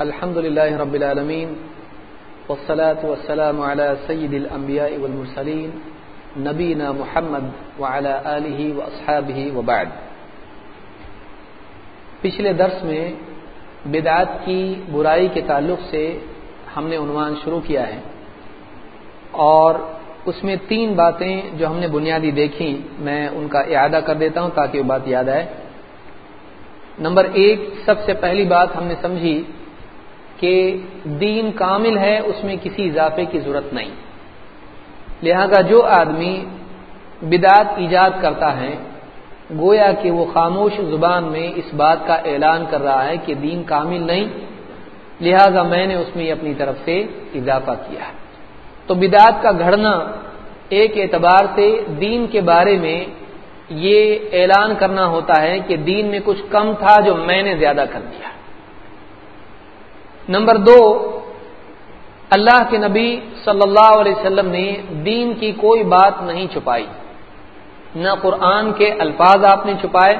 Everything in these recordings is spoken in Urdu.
الحمد لله رب العالمين والصلاة والسلام على سيد الأنبياء والمرسلين نبينا محمد وعلى آله وأصحابه وبعد پچھلے درس میں بدعات کی برائی کے تعلق سے ہم نے عنوان شروع کیا ہے اور اس میں تین باتیں جو ہم نے بنیادی دیکھی میں ان کا اعادہ کر دیتا ہوں تاکہ وہ بات یاد آئے۔ نمبر ایک، سب سے پہلی بات ہم نے سمجھی کہ دین کامل ہے، اس میں کسی اضافے کی ضرورت نہیں۔ لہذا جو آدمی بدعت ایجاد کرتا ہے، گویا کہ وہ خاموش زبان میں اس بات کا اعلان کر رہا ہے کہ دین کامل نہیں، لہذا میں نے اس میں اپنی طرف سے اضافہ کیا۔ ہے تو بدعت کا گھڑنا ایک اعتبار سے دین کے بارے میں یہ اعلان کرنا ہوتا ہے کہ دین میں کچھ کم تھا جو میں نے زیادہ کر دیا۔ نمبر دو، اللہ کے نبی صلی اللہ علیہ وسلم نے دین کی کوئی بات نہیں چھپائی۔ نہ قرآن کے الفاظ آپ نے چھپائے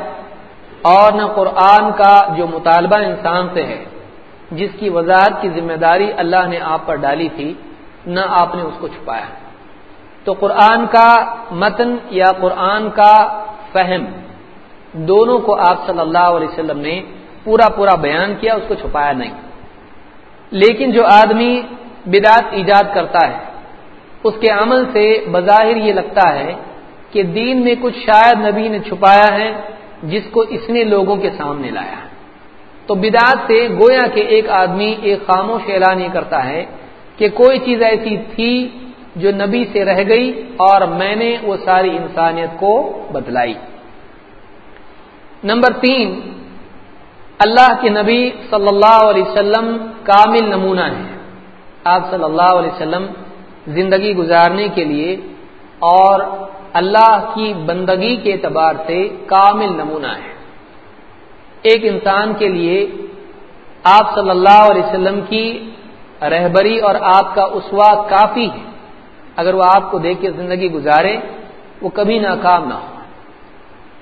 اور نہ قرآن کا جو مطالبہ انسان سے ہے، جس کی وضاحت کی ذمہ داری اللہ نے آپ پر ڈالی تھی، نہ آپ نے اس کو چھپایا۔ تو قرآن کا متن یا قرآن کا فہم دونوں کو آپ صلی اللہ علیہ وسلم نے پورا پورا بیان کیا، اس کو چھپایا نہیں۔ لیکن جو آدمی بدعت ایجاد کرتا ہے، اس کے عمل سے بظاہر یہ لگتا ہے کہ دین میں کچھ شاید نبی نے چھپایا ہے، جس کو اس نے لوگوں کے سامنے لایا۔ تو بدعت سے گویا کہ ایک آدمی ایک خاموش اعلان یہ کرتا ہے کہ کوئی چیز ایسی تھی جو نبی سے رہ گئی اور میں نے وہ ساری انسانیت کو بتلائی نمبر تین اللہ کے نبی صلی اللہ علیہ وسلم کامل نمونہ ہے آپ صلی اللہ علیہ وسلم زندگی گزارنے کے لیے اور اللہ کی بندگی کے اعتبار سے کامل نمونہ ہے ایک انسان کے لیے آپ صلی اللہ علیہ وسلم کی رہبری اور آپ کا اسوا کافی ہے۔ اگر وہ آپ کو دیکھ کے زندگی گزارے، وہ کبھی ناکام نہ ہو۔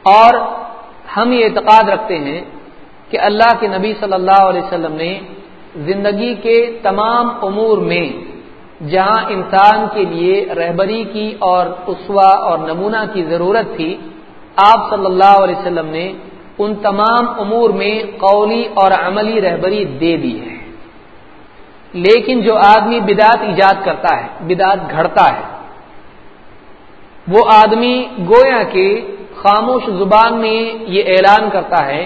اور ہم یہ اعتقاد رکھتے ہیں کہ اللہ کے نبی صلی اللہ علیہ وسلم نے زندگی کے تمام امور میں جہاں انسان کے لیے رہبری کی اور اسوا اور نمونہ کی ضرورت تھی، آپ صلی اللہ علیہ وسلم نے ان تمام امور میں قولی اور عملی رہبری دے دی ہے۔ لیکن جو آدمی بدعت ایجاد کرتا ہے، بدعت گھڑتا ہے، وہ آدمی گویا کے خاموش زبان میں یہ اعلان کرتا ہے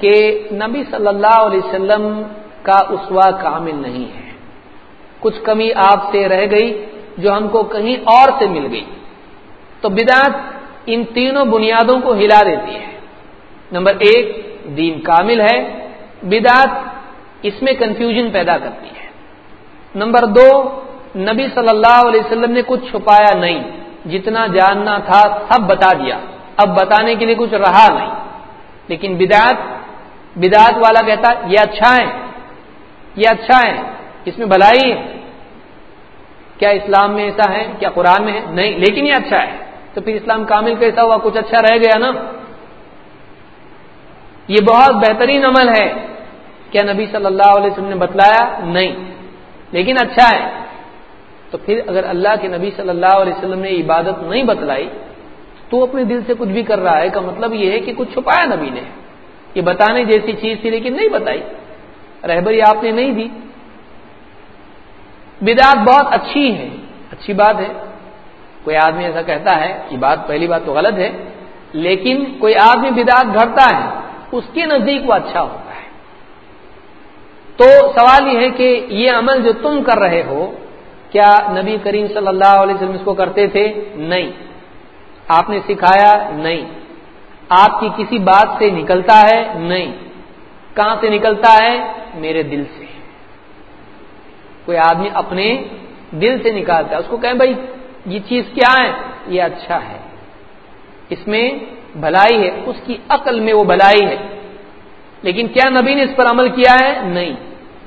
کہ نبی صلی اللہ علیہ وسلم کا اسوا کامل نہیں ہے۔ کچھ کمی آپ سے رہ گئی جو ہم کو کہیں اور سے مل گئی۔ تو بدعت ان تینوں بنیادوں کو ہلا دیتی ہے۔ نمبر ایک، دین کامل ہے۔ بدعت اس میں کنفیوژن پیدا کرتی ہے۔ نمبر دو، نبی صلی اللہ علیہ وسلم نے کچھ چھپایا نہیں۔ جتنا جاننا تھا سب بتا دیا۔ اب بتانے کے لیے کچھ رہا نہیں۔ لیکن بدعت بدعت والا کہتا یہ اچھا ہے، یہ اچھا ہے، اس میں بھلائی ہے. کیا اسلام میں ایسا ہے، کیا قرآن میں ہے؟ نہیں، لیکن یہ اچھا ہے. تو پھر اسلام کامل کیسا ہوا کچھ اچھا رہ گیا نا؟ یہ بہت بہترین عمل ہے. کیا نبی صلی اللہ علیہ وسلم نے بتلایا؟ نہیں. لیکن اچھا ہے. تو پھر اگر اللہ کے نبی صلی اللہ علیہ وسلم نے عبادت نہیں بتلائی، تو اپنے دل سے کچھ بھی کر رہا ہے، کا مطلب یہ ہے کہ کچھ چھپایا نبی نے. یہ بتانے جیسی چیز تھی لیکن نہیں بتائی۔ رہبری آپ نے نہیں دی۔ بدعت بہت اچھی ہے اچھی بات ہے۔ کوئی آدمی ایسا کہتا ہے یہ بات پہلی بات تو غلط ہے، لیکن کوئی آدمی بدعت گھڑتا ہے، اس کے نزدیک وہ اچھا ہوتا ہے۔ تو سوال یہ ہے کہ یہ عمل جو تم کر رہے ہو، کیا نبی کریم صلی اللہ علیہ وسلم اس کو کرتے تھے؟ نہیں۔ آپ نے سکھایا نہیں۔ آپ کی کسی بات سے نکلتا ہے؟ نہیں۔ کہاں سے نکلتا ہے؟ میرے دل سے۔ کوئی آدمی اپنے دل سے نکالتا ہے، اس کو کہیں بھائی یہ چیز کیا ہے؟ یہ اچھا ہے۔ اس میں بھلائی ہے، اس کی عقل میں وہ بھلائی ہے۔ لیکن کیا نبی نے اس پر عمل کیا ہے؟ نہیں۔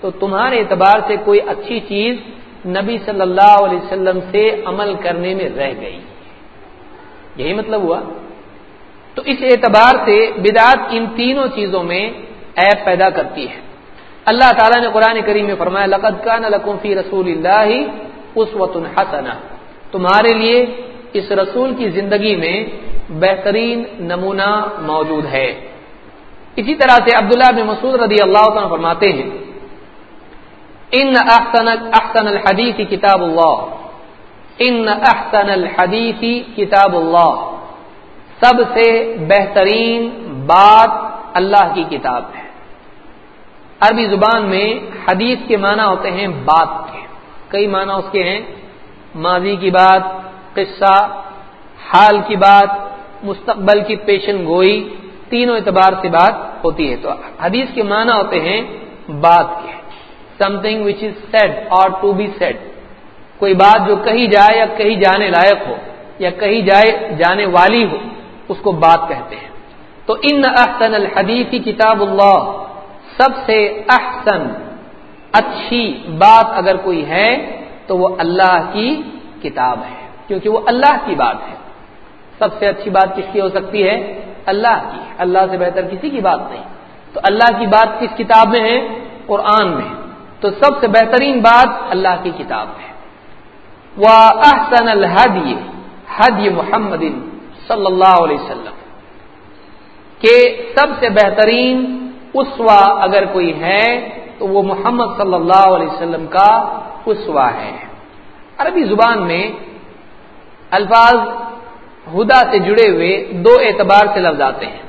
تو تمہارے اعتبار سے کوئی اچھی چیز نبی صلی اللہ علیہ وسلم سے عمل کرنے میں رہ گئی۔ یہی مطلب ہوا۔ تو اس اعتبار سے بدعت ان تینوں چیزوں میں ایپ پیدا کرتی ہے۔ اللہ تعالیٰ نے قرآن کریم میں فرمایا، لقد کان لکم فی رسول اللہ اسوۃ حسنہ تمہارے لیے اس رسول کی زندگی میں بہترین نمونہ موجود ہے۔ اسی طرح سے عبداللہ بن مسعود رضی اللہ عنہ فرماتے ہیں، ان احسن احسن الحدیث کتاب اللہ۔ ان احسن الحدیث کتاب اللہ۔ سب سے بہترین بات اللہ کی کتاب ہے۔ عربی زبان میں حدیث کے معنی ہوتے ہیں بات کے۔ کئی معنی اس کے ہیں۔ ماضی کی بات، قصہ، حال کی بات، مستقبل کی پیشن گوئی، تینوں اعتبار سے بات ہوتی ہے۔ تو حدیث کے معنی ہوتے ہیں بات کے۔ Something which is said اور ٹو بی سیڈ کوئی بات جو کہی جائے یا کہیں جانے لائق ہو یا کہی جائے جانے والی ہو۔ اس کو بات کہتے ہیں۔ تو ان احسن الحدیث کتاب اللہ، سب سے احسن، اچھی بات اگر کوئی ہے، تو وہ اللہ کی کتاب ہے۔ کیونکہ وہ اللہ کی بات ہے۔ سب سے اچھی بات کس کی ہو سکتی ہے؟ اللہ کی۔ اللہ سے بہتر کسی کی بات نہیں۔ تو اللہ کی بات کس کتاب میں ہے؟ قرآن میں۔ تو سب سے بہترین بات اللہ کی کتاب ہے۔ وہ احسن الحدی حدی محمد صلی اللہ علیہ وسلم، کہ سب سے بہترین اسوا اگر کوئی ہے، تو وہ محمد صلی اللہ علیہ وسلم کا اسوا ہے۔ عربی زبان میں الفاظ ہدا سے جڑے ہوئے دو اعتبار سے لفظ آتے ہیں۔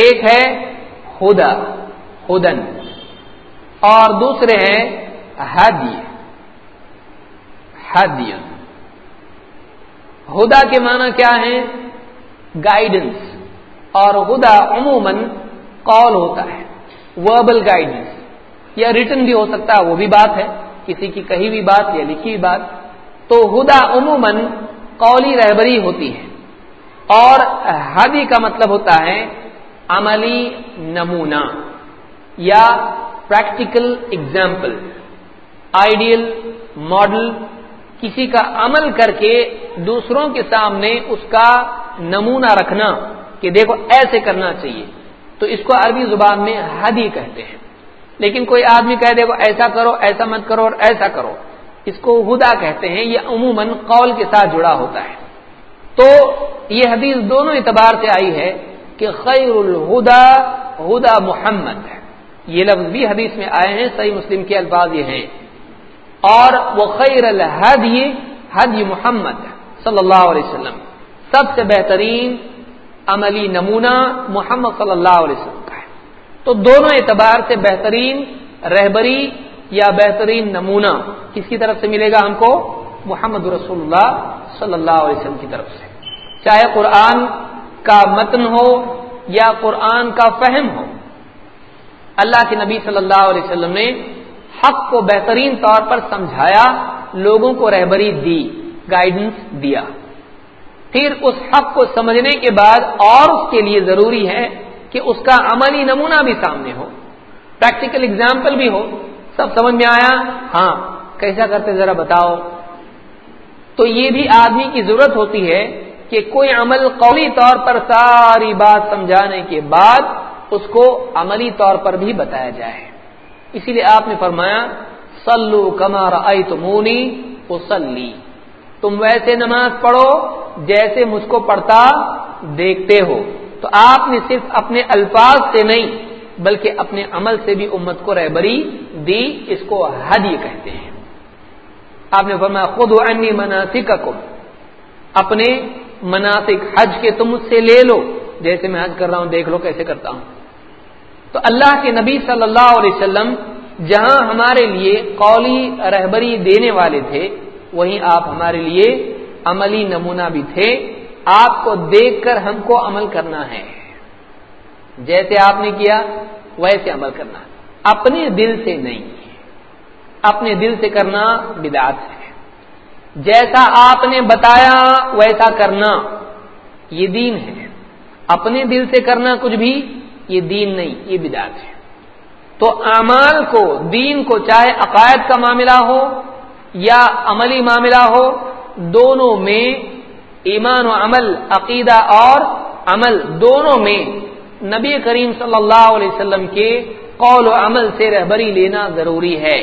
ایک ہے ہدا، ہدن، اور دوسرے ہیں ہدی ہدی ہدا کے معنی کیا ہے گائیڈنس اور ہدا عموماً کال ہوتا ہے وربل گائیڈنس یا ریٹن بھی ہو سکتا ہے، وہ بھی بات ہے، کسی کی کہی بھی بات یا لکھی بھی بات۔ تو ہدا عموماً قولی رہبری ہوتی ہے۔ اور ہدی کا مطلب ہوتا ہے عملی نمونہ یا پریکٹیکل اگزامپل آئیڈیل ماڈل کسی کا عمل کر کے دوسروں کے سامنے اس کا نمونہ رکھنا کہ دیکھو ایسے کرنا چاہیے، تو اس کو عربی زبان میں ہدی کہتے ہیں۔ لیکن کوئی آدمی کہہ دے ایسا کرو، ایسا مت کرو اور ایسا کرو۔ اس کو ہدا کہتے ہیں، یہ عموماً قول کے ساتھ جڑا ہوتا ہے۔ تو یہ حدیث دونوں اعتبار سے آئی ہے کہ خیر الہدا، ہدا محمد ہے۔ یہ لفظ بھی حدیث میں آئے ہیں، صحیح مسلم کے الفاظ یہ ہیں۔ اور وہ خیر الحدی حدی محمد صلی اللہ علیہ وسلم۔ سب سے بہترین عملی نمونہ محمد صلی اللہ علیہ وسلم کا ہے۔ تو دونوں اعتبار سے بہترین رہبری یا بہترین نمونہ کس کی طرف سے ملے گا ہم کو؟ محمد رسول اللہ صلی اللہ علیہ وسلم کی طرف سے۔ چاہے قرآن کا متن ہو یا قرآن کا فہم ہو۔ اللہ کے نبی صلی اللہ علیہ وسلم نے حق کو بہترین طور پر سمجھایا، لوگوں کو رہبری دی گائیڈنس دیا۔ پھر اس حق کو سمجھنے کے بعد اور اس کے لیے ضروری ہے کہ اس کا عملی نمونہ بھی سامنے ہو۔ پریکٹیکل اگزامپل بھی ہو۔ سب سمجھ میں آیا؟ ہاں کیسا کرتے ذرا بتاؤ۔ تو یہ بھی آدمی کی ضرورت ہوتی ہے کہ کوئی عمل قوی طور پر ساری بات سمجھانے کے بعد اس کو عملی طور پر بھی بتایا جائے۔ اسی لیے آپ نے فرمایا سلو کمار آئی تمونی تم ویسے نماز پڑھو جیسے مجھ کو پڑھتا دیکھتے ہو۔ تو آپ نے صرف اپنے الفاظ سے نہیں، بلکہ اپنے عمل سے بھی امت کو رہبری دی، اس کو حد کہتے ہیں۔ آپ نے فرمایا خود انی مناسک اپنے مناسک حج کے تم مجھ سے لے لو، جیسے میں حج کر رہا ہوں، دیکھ لو کیسے کرتا ہوں۔ تو اللہ کے نبی صلی اللہ علیہ وسلم جہاں ہمارے لیے قولی رہبری دینے والے تھے، وہیں آپ ہمارے لیے عملی نمونہ بھی تھے۔ آپ کو دیکھ کر ہم کو عمل کرنا ہے۔ جیسے آپ نے کیا، ویسے عمل کرنا۔ اپنے دل سے نہیں۔ اپنے دل سے کرنا بدعت ہے۔ جیسا آپ نے بتایا، ویسا کرنا۔ یہ دین ہے۔ اپنے دل سے کرنا کچھ بھی یہ دین نہیں، یہ بدعت ہے۔ تو اعمال کو، دین کو چاہے عقائد کا معاملہ ہو یا عملی معاملہ ہو، دونوں میں ایمان و عمل، عقیدہ اور عمل دونوں میں نبی کریم صلی اللہ علیہ وسلم کے قول و عمل سے رہبری لینا ضروری ہے۔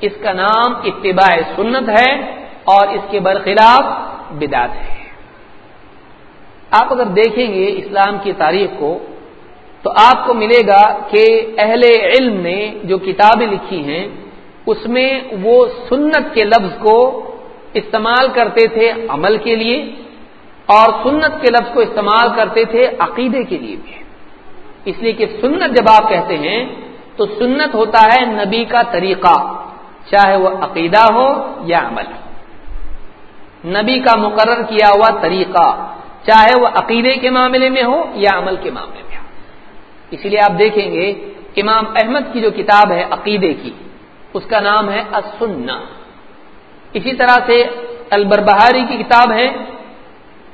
اس کا نام اتباع سنت ہے اور اس کے برخلاف بدات ہے۔ آپ اگر دیکھیں گے اسلام کی تاریخ کو تو آپ کو ملے گا کہ اہل علم نے جو کتابیں لکھی ہیں، اس میں وہ سنت کے لفظ کو استعمال کرتے تھے عمل کے لیے اور سنت کے لفظ کو استعمال کرتے تھے عقیدے کے لیے بھی۔ اس لیے کہ سنت جب آپ کہتے ہیں، تو سنت ہوتا ہے نبی کا طریقہ، چاہے وہ عقیدہ ہو یا عمل۔ نبی کا مقرر کیا ہوا طریقہ، چاہے وہ عقیدے کے معاملے میں ہو یا عمل کے معاملے میں ہو۔ اسی لیے آپ دیکھیں گے امام احمد کی جو کتاب ہے عقیدے کی، اس کا نام ہے السنہ۔ اسی طرح سے البربہاری کی کتاب ہے،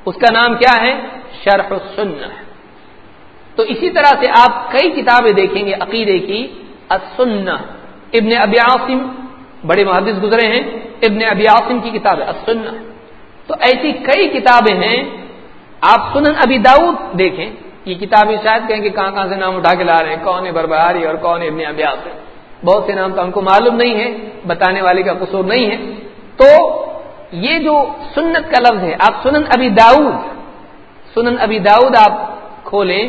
اس کا نام کیا ہے؟ شرح السنہ۔ تو اسی طرح سے آپ کئی کتابیں دیکھیں گے عقیدے کی، السنہ۔ ابن ابی عاصم بڑے محدث گزرے ہیں، ابن ابی عاصم کی کتاب ہے السنہ۔ تو ایسی کئی کتابیں ہیں، آپ سنن ابی داؤد دیکھیں۔ یہ کتابیں شاید کہیں کہ کہاں کہاں سے نام اٹھا کے لا رہے ہیں، کون ہے بربہاری اور کون ابن ابی عاصم بہت سے نام تو ہم کو معلوم نہیں ہے بتانے والے کا قصور نہیں ہے۔ تو یہ جو سنت کا لفظ ہے، آپ سنن ابی داؤد، سنن ابی داؤد آپ کھولیں،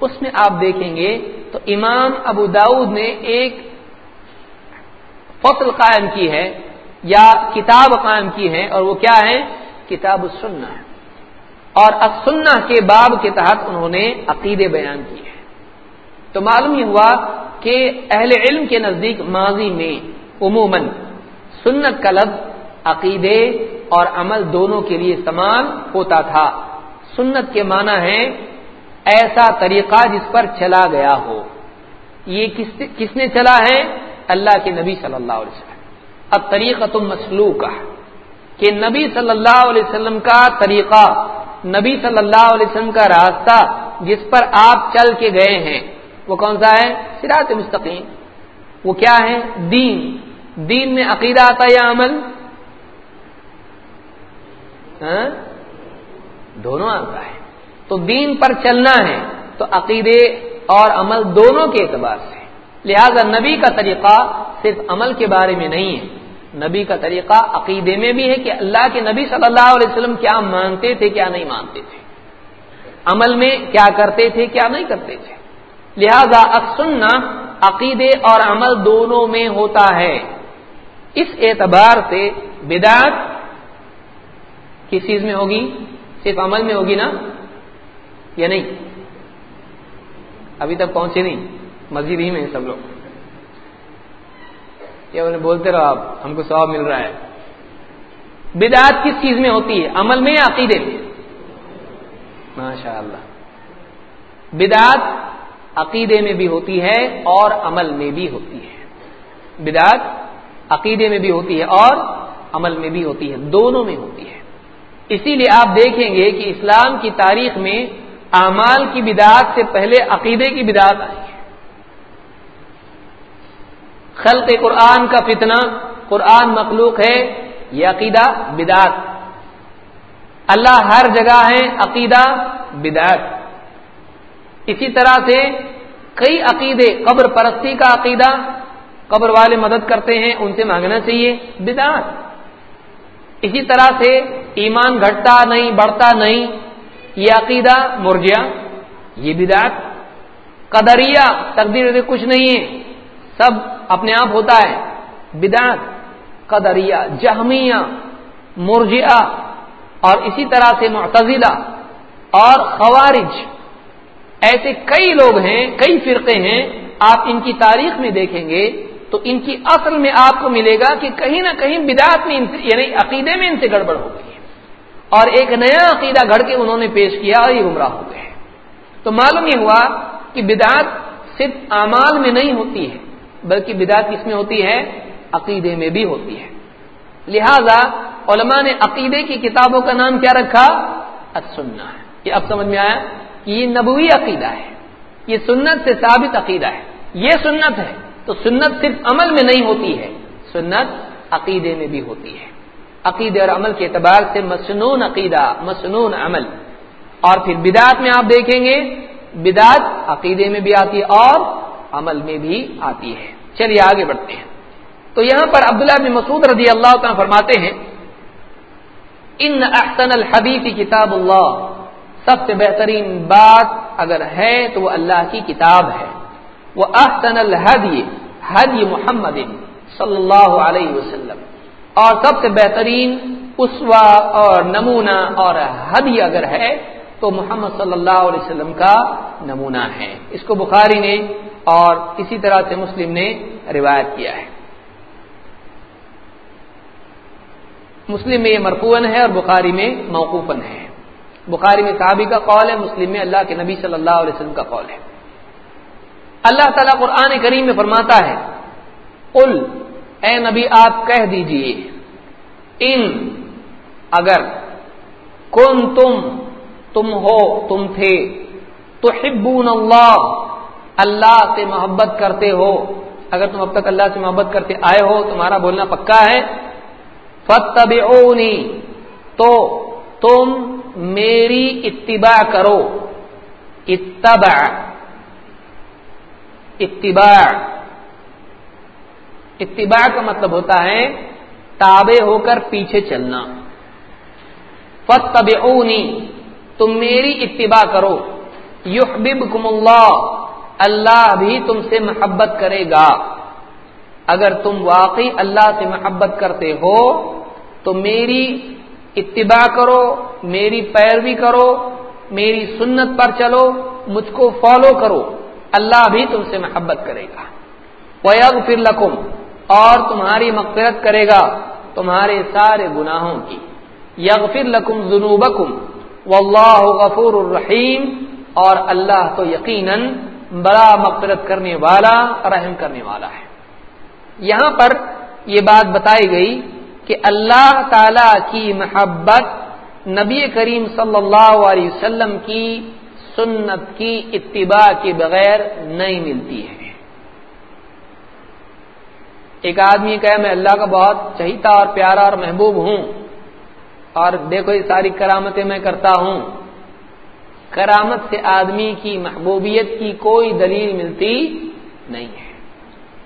اس میں آپ دیکھیں گے تو امام ابو داؤد نے ایک فصل قائم کی ہے یا کتاب قائم کی ہے اور وہ کیا ہے؟ کتاب السنہ۔ ہے اور السنہ کے باب کے تحت انہوں نے عقیدے بیان کیے ہیں۔ تو معلوم یہ ہوا کہ اہل علم کے نزدیک ماضی میں عموماً سنت کا لفظ عقیدے اور عمل دونوں کے لیے استعمال ہوتا تھا۔ سنت کے معنی ہے ایسا طریقہ جس پر چلا گیا ہو۔ یہ کس کس نے چلا ہے؟ اللہ کے نبی صلی اللہ علیہ وسلم۔ اب طریقہ تم مسلوق کہ نبی صلی اللہ علیہ وسلم کا طریقہ نبی صلی اللہ علیہ وسلم کا راستہ جس پر آپ چل کے گئے ہیں، وہ کون سا ہے؟ سراط مستقیم۔ وہ کیا ہے؟ دین۔ دین میں عقیدہ آتا ہے یا عمل؟ ہاں؟ دونوں آتا ہے۔ تو دین پر چلنا ہے، تو عقیدے اور عمل دونوں کے اعتبار سے۔ لہذا نبی کا طریقہ صرف عمل کے بارے میں نہیں ہے۔ نبی کا طریقہ عقیدے میں بھی ہے کہ اللہ کے نبی صلی اللہ علیہ وسلم کیا مانتے تھے کیا نہیں مانتے تھے۔ عمل میں کیا کرتے تھے کیا نہیں کرتے تھے۔ لہذا اکسننا عقیدے اور عمل دونوں میں ہوتا ہے۔ اس اعتبار سے بدعت کس چیز میں ہوگی؟ صرف عمل میں ہوگی نا؟ یا نہیں؟ ابھی تک پہنچے نہیں۔ مسجد ہی میں سب لوگ۔ یا انہیں بولتے رہو آپ، ہم کو سواب مل رہا ہے۔ بدعت کس چیز میں ہوتی ہے؟ عمل میں یا عقیدے میں؟ ماشاء اللہ بدعت عقیدے میں بھی ہوتی ہے اور عمل میں بھی ہوتی ہے۔ بدعت عقیدے میں بھی ہوتی ہے اور عمل میں بھی ہوتی ہے، دونوں میں ہوتی ہے۔ اسی لیے آپ دیکھیں گے کہ اسلام کی تاریخ میں اعمال کی بدعت سے پہلے عقیدے کی بدعت آئی۔ ہے خلق قرآن کا فتنہ، قرآن مخلوق ہے، یہ عقیدہ بدعت۔ اللہ ہر جگہ ہے، عقیدہ بدعت۔ اسی طرح سے کئی عقیدے، قبر پرستی کا عقیدہ، قبر والے مدد کرتے ہیں، ان سے مانگنا چاہیے، بدعت۔ اسی طرح سے ایمان گھٹتا نہیں، بڑھتا نہیں، یہ عقیدہ مرجیا، یہ بدعت۔ قدریہ، تقدیر کچھ نہیں ہے۔ سب اپنے آپ ہوتا ہے۔ بدعت، قدریہ، جہمیہ مرجیا اور اسی طرح سے معتزلہ اور خوارج۔ ایسے کئی لوگ ہیں، کئی فرقے ہیں، آپ ان کی تاریخ میں دیکھیں گے تو ان کی اصل میں آپ کو ملے گا کہ کہیں نہ کہیں بدعت میں یعنی عقیدے میں ان سے گڑبڑ ہو گئی ہے۔ اور ایک نیا عقیدہ گھڑ کے انہوں نے پیش کیا اور یہ گمراہ ہو گئے۔ تو معلوم یہ ہوا کہ بدعت صرف اعمال میں نہیں ہوتی ہے۔ بلکہ بدعت کس میں ہوتی ہے؟ عقیدے میں بھی ہوتی ہے۔ لہذا علماء نے عقیدے کی کتابوں کا نام کیا رکھا؟ سننا ہے یہ اب سمجھ میں آیا کہ یہ نبوی عقیدہ ہے۔ یہ سنت سے ثابت عقیدہ ہے۔ یہ سنت ہے۔ تو سنت صرف عمل میں نہیں ہوتی ہے۔ سنت عقیدے میں بھی ہوتی ہے۔ عقیدے اور عمل کے اعتبار سے مصنون عقیدہ مصنون عمل۔ اور پھر بدعت میں آپ دیکھیں گے، بدعت عقیدے میں بھی آتی ہے اور عمل میں بھی آتی ہے۔ چلیے آگے بڑھتے ہیں۔ تو یہاں پر عبداللہ بن مسعود رضی اللہ تعالیٰ فرماتے ہیں، ان احسن الحدیث کتاب اللہ، سب سے بہترین بات اگر ہے تو وہ اللہ کی کتاب ہے۔ وہ احسن الحدی، حدی محمد صلی اللہ علیہ وسلم۔ اور سب سے بہترین اسوا اور نمونہ اور حدی اگر ہے تو محمد صلی اللہ علیہ وسلم کا نمونہ ہے۔ اس کو بخاری نے اور اسی طرح سے مسلم نے روایت کیا ہے۔ مسلم میں یہ مرفون ہے اور بخاری میں موقوفن ہے۔ بخاری میں صحابی کا قول ہے، مسلم میں اللہ کے نبی صلی اللہ علیہ وسلم کا قول ہے۔ اللہ تعالیٰ قرآن کریم میں فرماتا ہے، قل، اے نبی، آپ کہہ دیجیے، ان، اگر کن تم تم ہو، تم تھے تو اللہ اللہ سے محبت کرتے ہو۔ اگر تم اب تک اللہ سے محبت کرتے آئے ہو، تمہارا بولنا پکا ہے۔ فتبعونی تو تم میری اتباع کرو۔ اتبع اتباع۔ اتباع کا مطلب ہوتا ہے تابع ہو کر پیچھے چلنا۔ فتبعونی تم میری اتباع کرو۔ یحببکم اللہ اللہ بھی تم سے محبت کرے گا۔ اگر تم واقعی اللہ سے محبت کرتے ہو، تو میری اتباع کرو، میری پیروی کرو، میری سنت پر چلو، مجھ کو فالو کرو۔ اللہ بھی تم سے محبت کرے گا۔ ویغ پھر لکم اور تمہاری مغفرت کرے گا تمہارے سارے گناہوں کی۔ یغفر لکم ذنوبکم واللہ غفور الرحیم اور اللہ تو یقیناً بڑا مغفرت کرنے والا، رحم کرنے والا ہے۔ یہاں پر یہ بات بتائی گئی کہ اللہ تعالی کی محبت نبی کریم صلی اللہ علیہ وسلم کی سنت کی اتباع کے بغیر نہیں ملتی ہے۔ ایک آدمی کہ میں اللہ کا بہت چہیتا اور پیارا اور محبوب ہوں اور دیکھو یہ ساری کرامتیں میں کرتا ہوں۔ کرامت سے آدمی کی محبوبیت کی کوئی دلیل ملتی نہیں ہے۔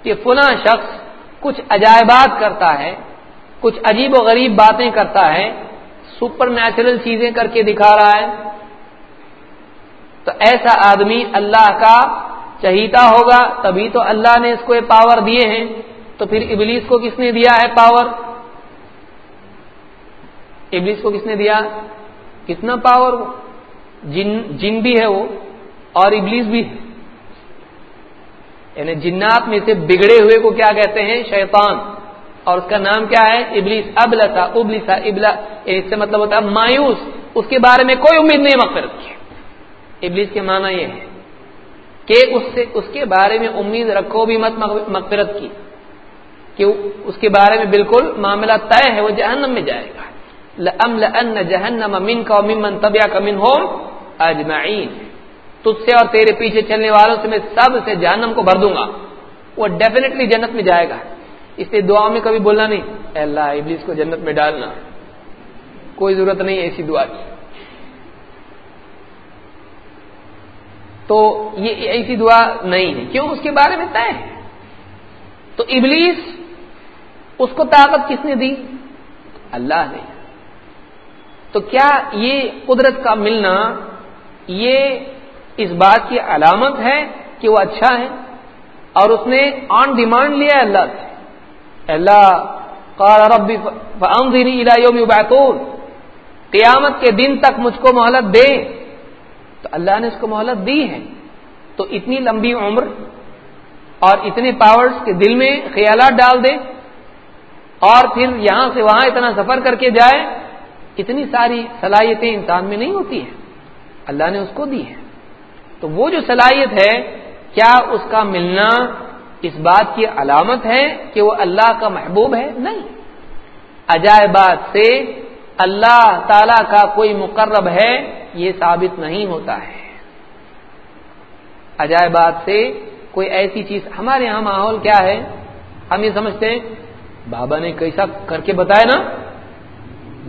کہ فلاں شخص کچھ عجائبات کرتا ہے، کچھ عجیب و غریب باتیں کرتا ہے، سپر نیچرل چیزیں کر کے دکھا رہا ہے۔ تو ایسا آدمی اللہ کا چہیتا ہوگا، تبھی تو اللہ نے اس کو یہ پاور دیے ہیں۔ تو پھر ابلیس کو کس نے دیا ہے پاور ابلیس کو کس نے دیا؟ کتنا پاور جن جن بھی ہے وہ اور ابلیس بھی ہے۔ یعنی جنات میں سے بگڑے ہوئے کو کیا کہتے ہیں؟ شیطان۔ اور اس کا نام کیا ہے؟ ابلیس۔ ابلسا ابلیسا ابلا۔ یعنی اس سے مطلب ہوتا ہے مایوس۔ اس کے بارے میں کوئی امید نہیں مغفرت کی ابلیس کے معنی یہ ہے کہ اس سے، اس کے بارے میں امید رکھو بھی مت مغفرت کی۔ کہ اس کے بارے میں بالکل معاملہ طے ہے، وہ جہنم میں جائے گا۔ جہنم من کا ممن طبیع کا من اجمعین۔ تجھ سے اور تیرے پیچھے چلنے والوں سے میں سب سے جہنم کو بھر دوں گا۔ وہ ڈیفینیٹلی جنت میں جائے گا۔ اس لیے دعا میں کبھی بولنا نہیں۔ اے اللہ، ابلیس کو جنت میں ڈالنا۔ کوئی ضرورت نہیں ایسی دعا کی۔ تو یہ ایسی دعا نہیں ہے۔ کیوں؟ اس کے بارے میں طے ہے۔ تو ابلیس، اس کو طاقت کس نے دی؟ اللہ نے۔ تو کیا یہ قدرت کا ملنا یہ اس بات کی علامت ہے کہ وہ اچھا ہے اور اس نے آن ڈیمانڈ لیا اللہ سے۔ اللہ قال ربی الى یوم یبعثون۔ قیامت کے دن تک مجھ کو مہلت دے تو اللہ نے اس کو مہلت دی ہے۔ تو اتنی لمبی عمر اور اتنے پاورز کے دل میں خیالات ڈال دے اور پھر یہاں سے وہاں اتنا سفر کر کے جائے اتنی ساری صلاحیتیں انسان میں نہیں ہوتی ہیں۔ اللہ نے اس کو دی ہے۔ تو وہ جو صلاحیت ہے، کیا اس کا ملنا اس بات کی علامت ہے کہ وہ اللہ کا محبوب ہے؟ نہیں۔ عجائبات سے اللہ تعالی کا کوئی مقرب ہے، یہ ثابت نہیں ہوتا ہے۔ عجائبات سے کوئی ایسی چیز، ہمارے یہاں ماحول کیا ہے؟ ہم یہ سمجھتے ہیں، بابا نے کیسا کر کے بتایا نا؟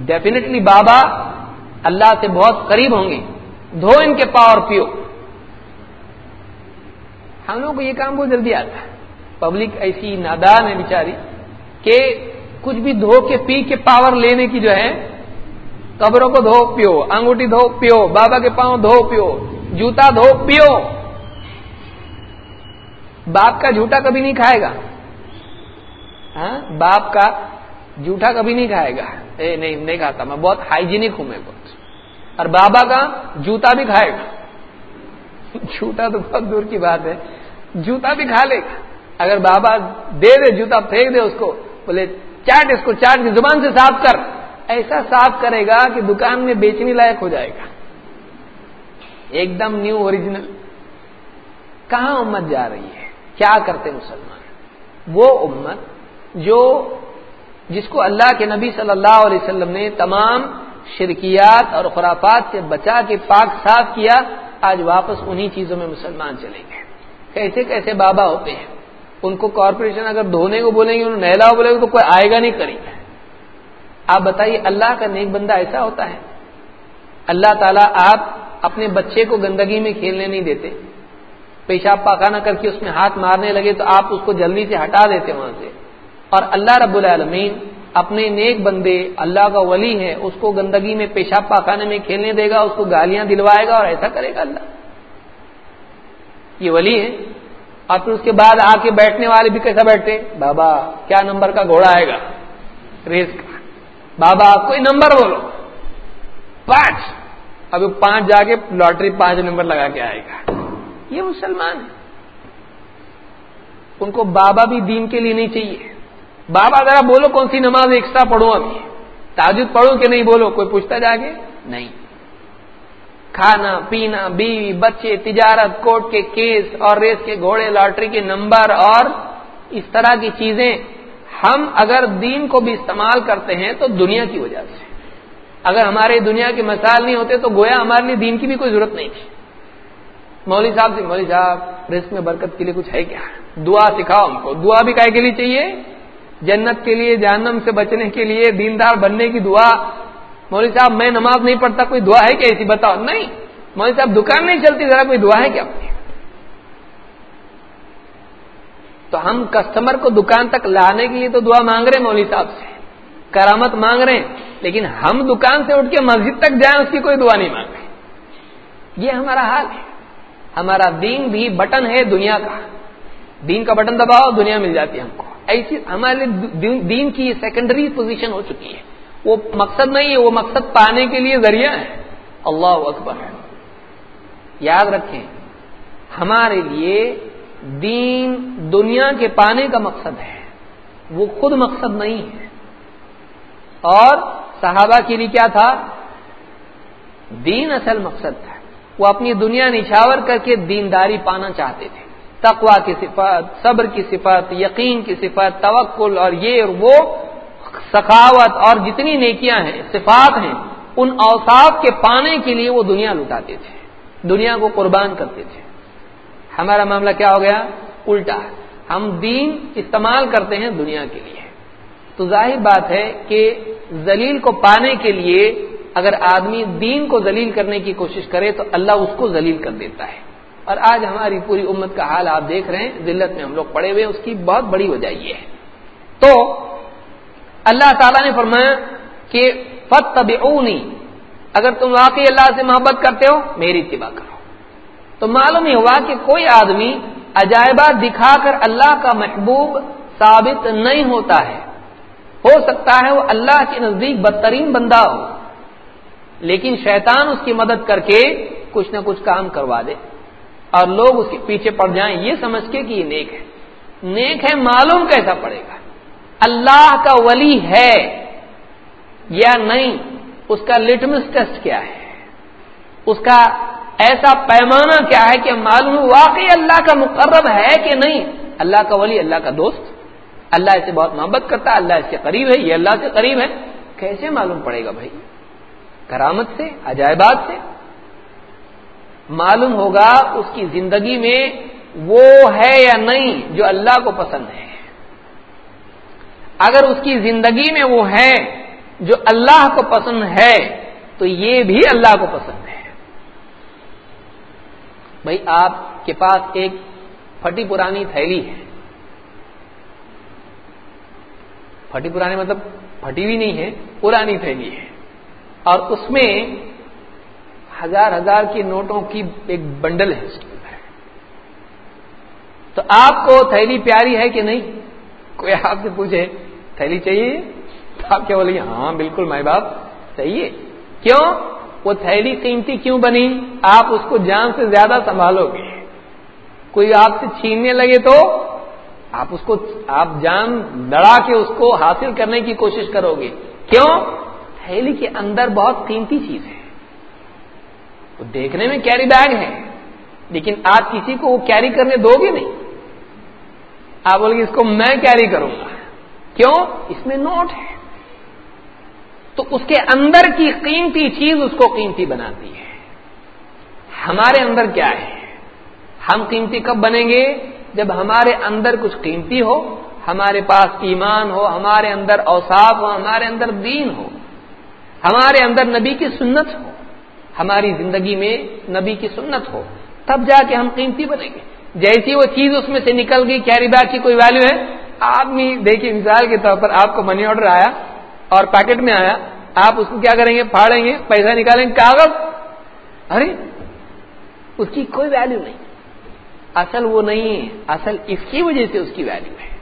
ڈیفینیٹلی بابا اللہ سے بہت قریب ہوں گے۔ دھو ان کے پاور پیو۔ ہم لوگ کو یہ کام بہت جلدی آتا ہے۔ پبلک ایسی نادان ہے بیچاری کہ کچھ بھی دھو کے پی کے پاور لینے کی جو ہے، قبروں کو دھو پیو انگوٹی دھو پیو، بابا کے پاؤں دھو پیو، جوتا دھو پیو۔ باپ کا جھوٹا کبھی نہیں کھائے گا۔ ہاں باپ کا جھوٹا کبھی نہیں کھائے گا۔ اے، نہیں نہیں کھاتا، میں بہت ہائیجینک ہوں میں بہت اور بابا کا جوتا بھی کھائے گا۔ جھوٹا تو بہت دور کی بات ہے۔ جوتا بھی کھا لے۔ گا اگر بابا دے دے، جوتا پھینک دے اس کو، بولے، چاٹ اس کو، چاٹ کی زبان سے صاف کر۔ ایسا صاف کرے گا کہ دکان میں بیچنے لائق ہو جائے گا۔ ایک دم نیو اوریجنل۔ کہاں امت جا رہی ہے؟ کیا کرتے مسلمان؟ وہ امت جو جس کو اللہ کے نبی صلی اللہ علیہ وسلم نے تمام شرکیات اور خرافات سے بچا کے پاک صاف کیا، آج واپس انہی چیزوں میں مسلمان چلیں گے۔ کیسے کیسے بابا ہوتے ہیں؟ ان کو کارپوریشن اگر دھونے کو بولیں گے، انہوں نہلا بولے گے، تو کوئی آئے گا نہیں کرے گا آپ بتائیے، اللہ کا نیک بندہ ایسا ہوتا ہے؟ اللہ تعالیٰ آپ اپنے بچے کو گندگی میں کھیلنے نہیں دیتے۔ پیشاب پاخانہ کر کے اس میں ہاتھ مارنے لگے تو آپ اس کو جلدی سے ہٹا دیتے وہاں سے۔ اور اللہ رب العالمین اپنے نیک بندے اللہ کا ولی ہے اس کو گندگی میں پیشاب پاخانے میں کھیلنے دے گا، اس کو گالیاں دلوائے گا اور ایسا کرے گا اللہ۔ یہ ولی ہے اور پھر اس کے بعد آ کے بیٹھنے والے بھی کیسا بیٹھتے بابا، کیا نمبر کا گھوڑا آئے گا؟ ریس کا۔ بابا، کوئی نمبر بولو۔ پانچ۔ ابھی پانچ جا کے لاٹری پانچ نمبر لگا کے آئے گا۔ یہ مسلمان ہے ان کو بابا بھی دین کے لیے نہیں چاہیے۔ بابا ذرا بولو کون سی نماز ایکسٹرا پڑھو ابھی؟ تاجد پڑھو کہ نہیں بولو؟ کوئی پوچھتا جا کے؟ نہیں۔ کھانا، پینا، بیوی، بچے، تجارت، کوٹ کے کیس اور ریس کے گھوڑے، لاٹری کے نمبر اور اس طرح کی چیزیں ہم اگر دین کو بھی استعمال کرتے ہیں تو دنیا کی وجہ سے۔ اگر ہمارے دنیا کے مسائل نہیں ہوتے تو گویا ہمارے لیے دین کی بھی کوئی ضرورت نہیں تھی۔ مولوی صاحب سے مولوی صاحب رزق میں برکت کے لیے کچھ ہے کیا؟ دعا سکھاؤ ہم کو۔ دعا بھی کائے کے لیے چاہیے؟ جنت کے لیے، جہنم سے بچنے کے لیے دیندار بننے کی دعا۔ مولوی صاحب، میں نماز نہیں پڑھتا، کوئی دعا ہے کیا؟ ایسی بتاؤ۔ نہیں۔ مولوی صاحب، دکان نہیں چلتی، ذرا کوئی دعا ہے کیا؟ تو ہم کسٹمر کو دکان تک لانے کے لیے تو دعا مانگ رہے ہیں مولوی صاحب سے۔ کرامت مانگ رہے ہیں، لیکن ہم دکان سے اٹھ کے مسجد تک جائیں، اس کی کوئی دعا نہیں مانگ رہے۔ یہ ہمارا حال ہے۔ ہمارا دین بھی بٹن ہے دنیا کا۔ دین کا بٹن دباؤ، دنیا مل جاتی ہے ہم کو۔ ایسی ہمارے دین کی سیکنڈری پوزیشن ہو چکی ہے۔ وہ مقصد نہیں ہے، وہ مقصد پانے کے لیے ذریعہ ہے۔ اللہ اکبر۔ یاد رکھیں، ہمارے لیے دین دنیا کے پانے کا مقصد ہے۔ وہ خود مقصد نہیں ہے۔ اور صحابہ کے لیے کیا تھا؟ دین اصل مقصد تھا۔ وہ اپنی دنیا نچھاور کر کے دینداری پانا چاہتے تھے۔ تقوا کی صفات، صبر کی صفات، یقین کی صفات، توکل اور یہ اور وہ سخاوت اور جتنی نیکیاں ہیں، صفات ہیں، ان اوصاف کے پانے کے لیے وہ دنیا لٹاتے تھے، دنیا کو قربان کرتے تھے۔ ہمارا معاملہ کیا ہو گیا؟ الٹا۔ ہم دین استعمال کرتے ہیں دنیا کے لیے۔ تو ظاہر بات ہے کہ زلیل کو پانے کے لیے اگر آدمی دین کو ذلیل کرنے کی کوشش کرے تو اللہ اس کو ذلیل کر دیتا ہے۔ اور آج ہماری پوری امت کا حال آپ دیکھ رہے ہیں، ذلت میں ہم لوگ پڑے ہوئے اس کی بہت بڑی وجہ یہ ہے۔ تو اللہ تعالیٰ نے فرمایا کہ فت اگر تم واقعی اللہ سے محبت کرتے ہو، میری اتباع کرو۔ تو معلوم ہی ہوا کہ کوئی آدمی عجائبہ دکھا کر اللہ کا محبوب ثابت نہیں ہوتا ہے۔ ہو سکتا ہے وہ اللہ کے نزدیک بدترین بندہ ہو، لیکن شیطان اس کی مدد کر کے کچھ نہ کچھ کام کروا دے۔ اور لوگ اس کے پیچھے پڑ جائیں، یہ سمجھ کے کہ یہ نیک ہے۔ نیک ہے معلوم کیسا پڑے گا؟ اللہ کا ولی ہے یا نہیں؟ اس کا لٹمس ٹیسٹ کیا ہے؟ اس کا ایسا پیمانہ کیا ہے کہ معلوم واقعی اللہ کا مقرب ہے کہ نہیں؟ اللہ کا ولی، اللہ کا دوست، اللہ اسے بہت محبت کرتا ہے اللہ اس سے قریب ہے، یہ اللہ سے قریب ہے۔ کیسے معلوم پڑے گا بھائی؟ کرامت سے، عجائبات سے معلوم ہوگا اس کی زندگی میں وہ ہے یا نہیں جو اللہ کو پسند ہے۔ اگر اس کی زندگی میں وہ ہے جو اللہ کو پسند ہے، تو یہ بھی اللہ کو پسند ہے۔ بھائی، آپ کے پاس ایک پھٹی پرانی تھیلی ہے۔ پھٹی پرانی مطلب پھٹی بھی نہیں ہے، پرانی تھیلی ہے۔ اور اس میں ہزار ہزار کے نوٹوں کی ایک بنڈل ہے اس کے اندر۔ تو آپ کو تھیلی پیاری ہے کہ نہیں؟ کوئی آپ سے پوچھے، تھیلی چاہیے؟ آپ کیا بولے ہاں بالکل، مائی باپ، چاہیے۔ کیوں؟ وہ تھیلی قیمتی کیوں بنی؟ آپ اس کو جان سے زیادہ سنبھالو گے۔ کوئی آپ سے چھیننے لگے تو آپ اس کو، آپ جان لڑا کے اس کو حاصل کرنے کی کوشش کرو گے۔ کیوں؟ تھیلی کے اندر بہت قیمتی چیز ہے۔ وہ دیکھنے میں کیری بیگ ہے لیکن آپ کسی کو وہ کیری کرنے دو گے نہیں۔ آپ بولے اس کو میں کیری کروں گا۔ کیوں؟ اس میں نوٹ ہے۔ تو اس کے اندر کی قیمتی چیز اس کو قیمتی بناتی ہے۔ ہمارے اندر کیا ہے؟ ہم قیمتی کب بنیں گے؟ جب ہمارے اندر کچھ قیمتی ہو، ہمارے پاس ایمان ہو، ہمارے اندر اوساف ہو، ہمارے اندر دین ہو، ہمارے اندر نبی کی سنت ہو۔ ہماری زندگی میں نبی کی سنت ہو، تب جا کے ہم قیمتی بنیں گے۔ جیسی وہ چیز اس میں سے نکل گئی کیری بیگ کی کوئی ویلو ہے؟ آدمی دیکھیے، مثال کے طور پر آپ کو منی آرڈر آیا اور پیکٹ میں آیا، آپ اس کو کیا کریں گے؟ پھاڑیں گے، پیسہ نکالیں گے، کاغذ۔ ارے، اس کی کوئی ویلو نہیں۔ اصل وہ نہیں ہے، اصل اس کی وجہ سے اس کی ویلو ہے۔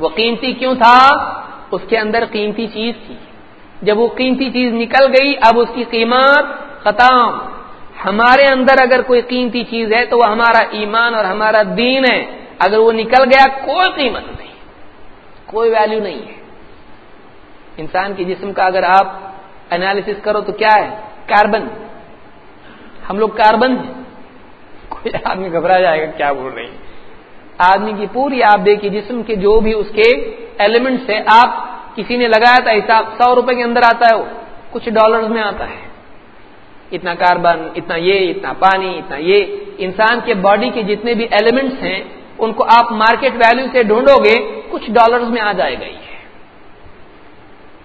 وہ قیمتی کیوں تھا؟ اس کے اندر قیمتی چیز تھی۔ جب وہ قیمتی چیز نکل گئی، اب اس کی قیمت ختم۔ ہمارے اندر اگر کوئی قیمتی چیز ہے تو وہ ہمارا ایمان اور ہمارا دین ہے۔ اگر وہ نکل گیا، کوئی قیمت نہیں۔ کوئی ویلو نہیں ہے۔ انسان کے جسم کا اگر آپ انالیس کرو تو کیا ہے؟ کاربن ہم لوگ کاربن ہیں۔ کوئی آدمی گھبرا جائے گا، کیا بول رہے ہیں؟ آدمی کی پوری آپ دیکھیے جسم کے جو بھی اس کے ایلیمنٹس ہے آپ کسی نے لگایا تھا حساب، سو روپے کے اندر آتا ہے وہ۔ کچھ ڈالرز میں آتا ہے۔ اتنا کاربن، اتنا یہ، اتنا پانی، اتنا یہ۔ انسان کے باڈی کے جتنے بھی ایلیمنٹس ہیں، ان کو آپ مارکیٹ ویلو سے ڈھونڈو گے، کچھ ڈالرز میں آ جائے گا یہ۔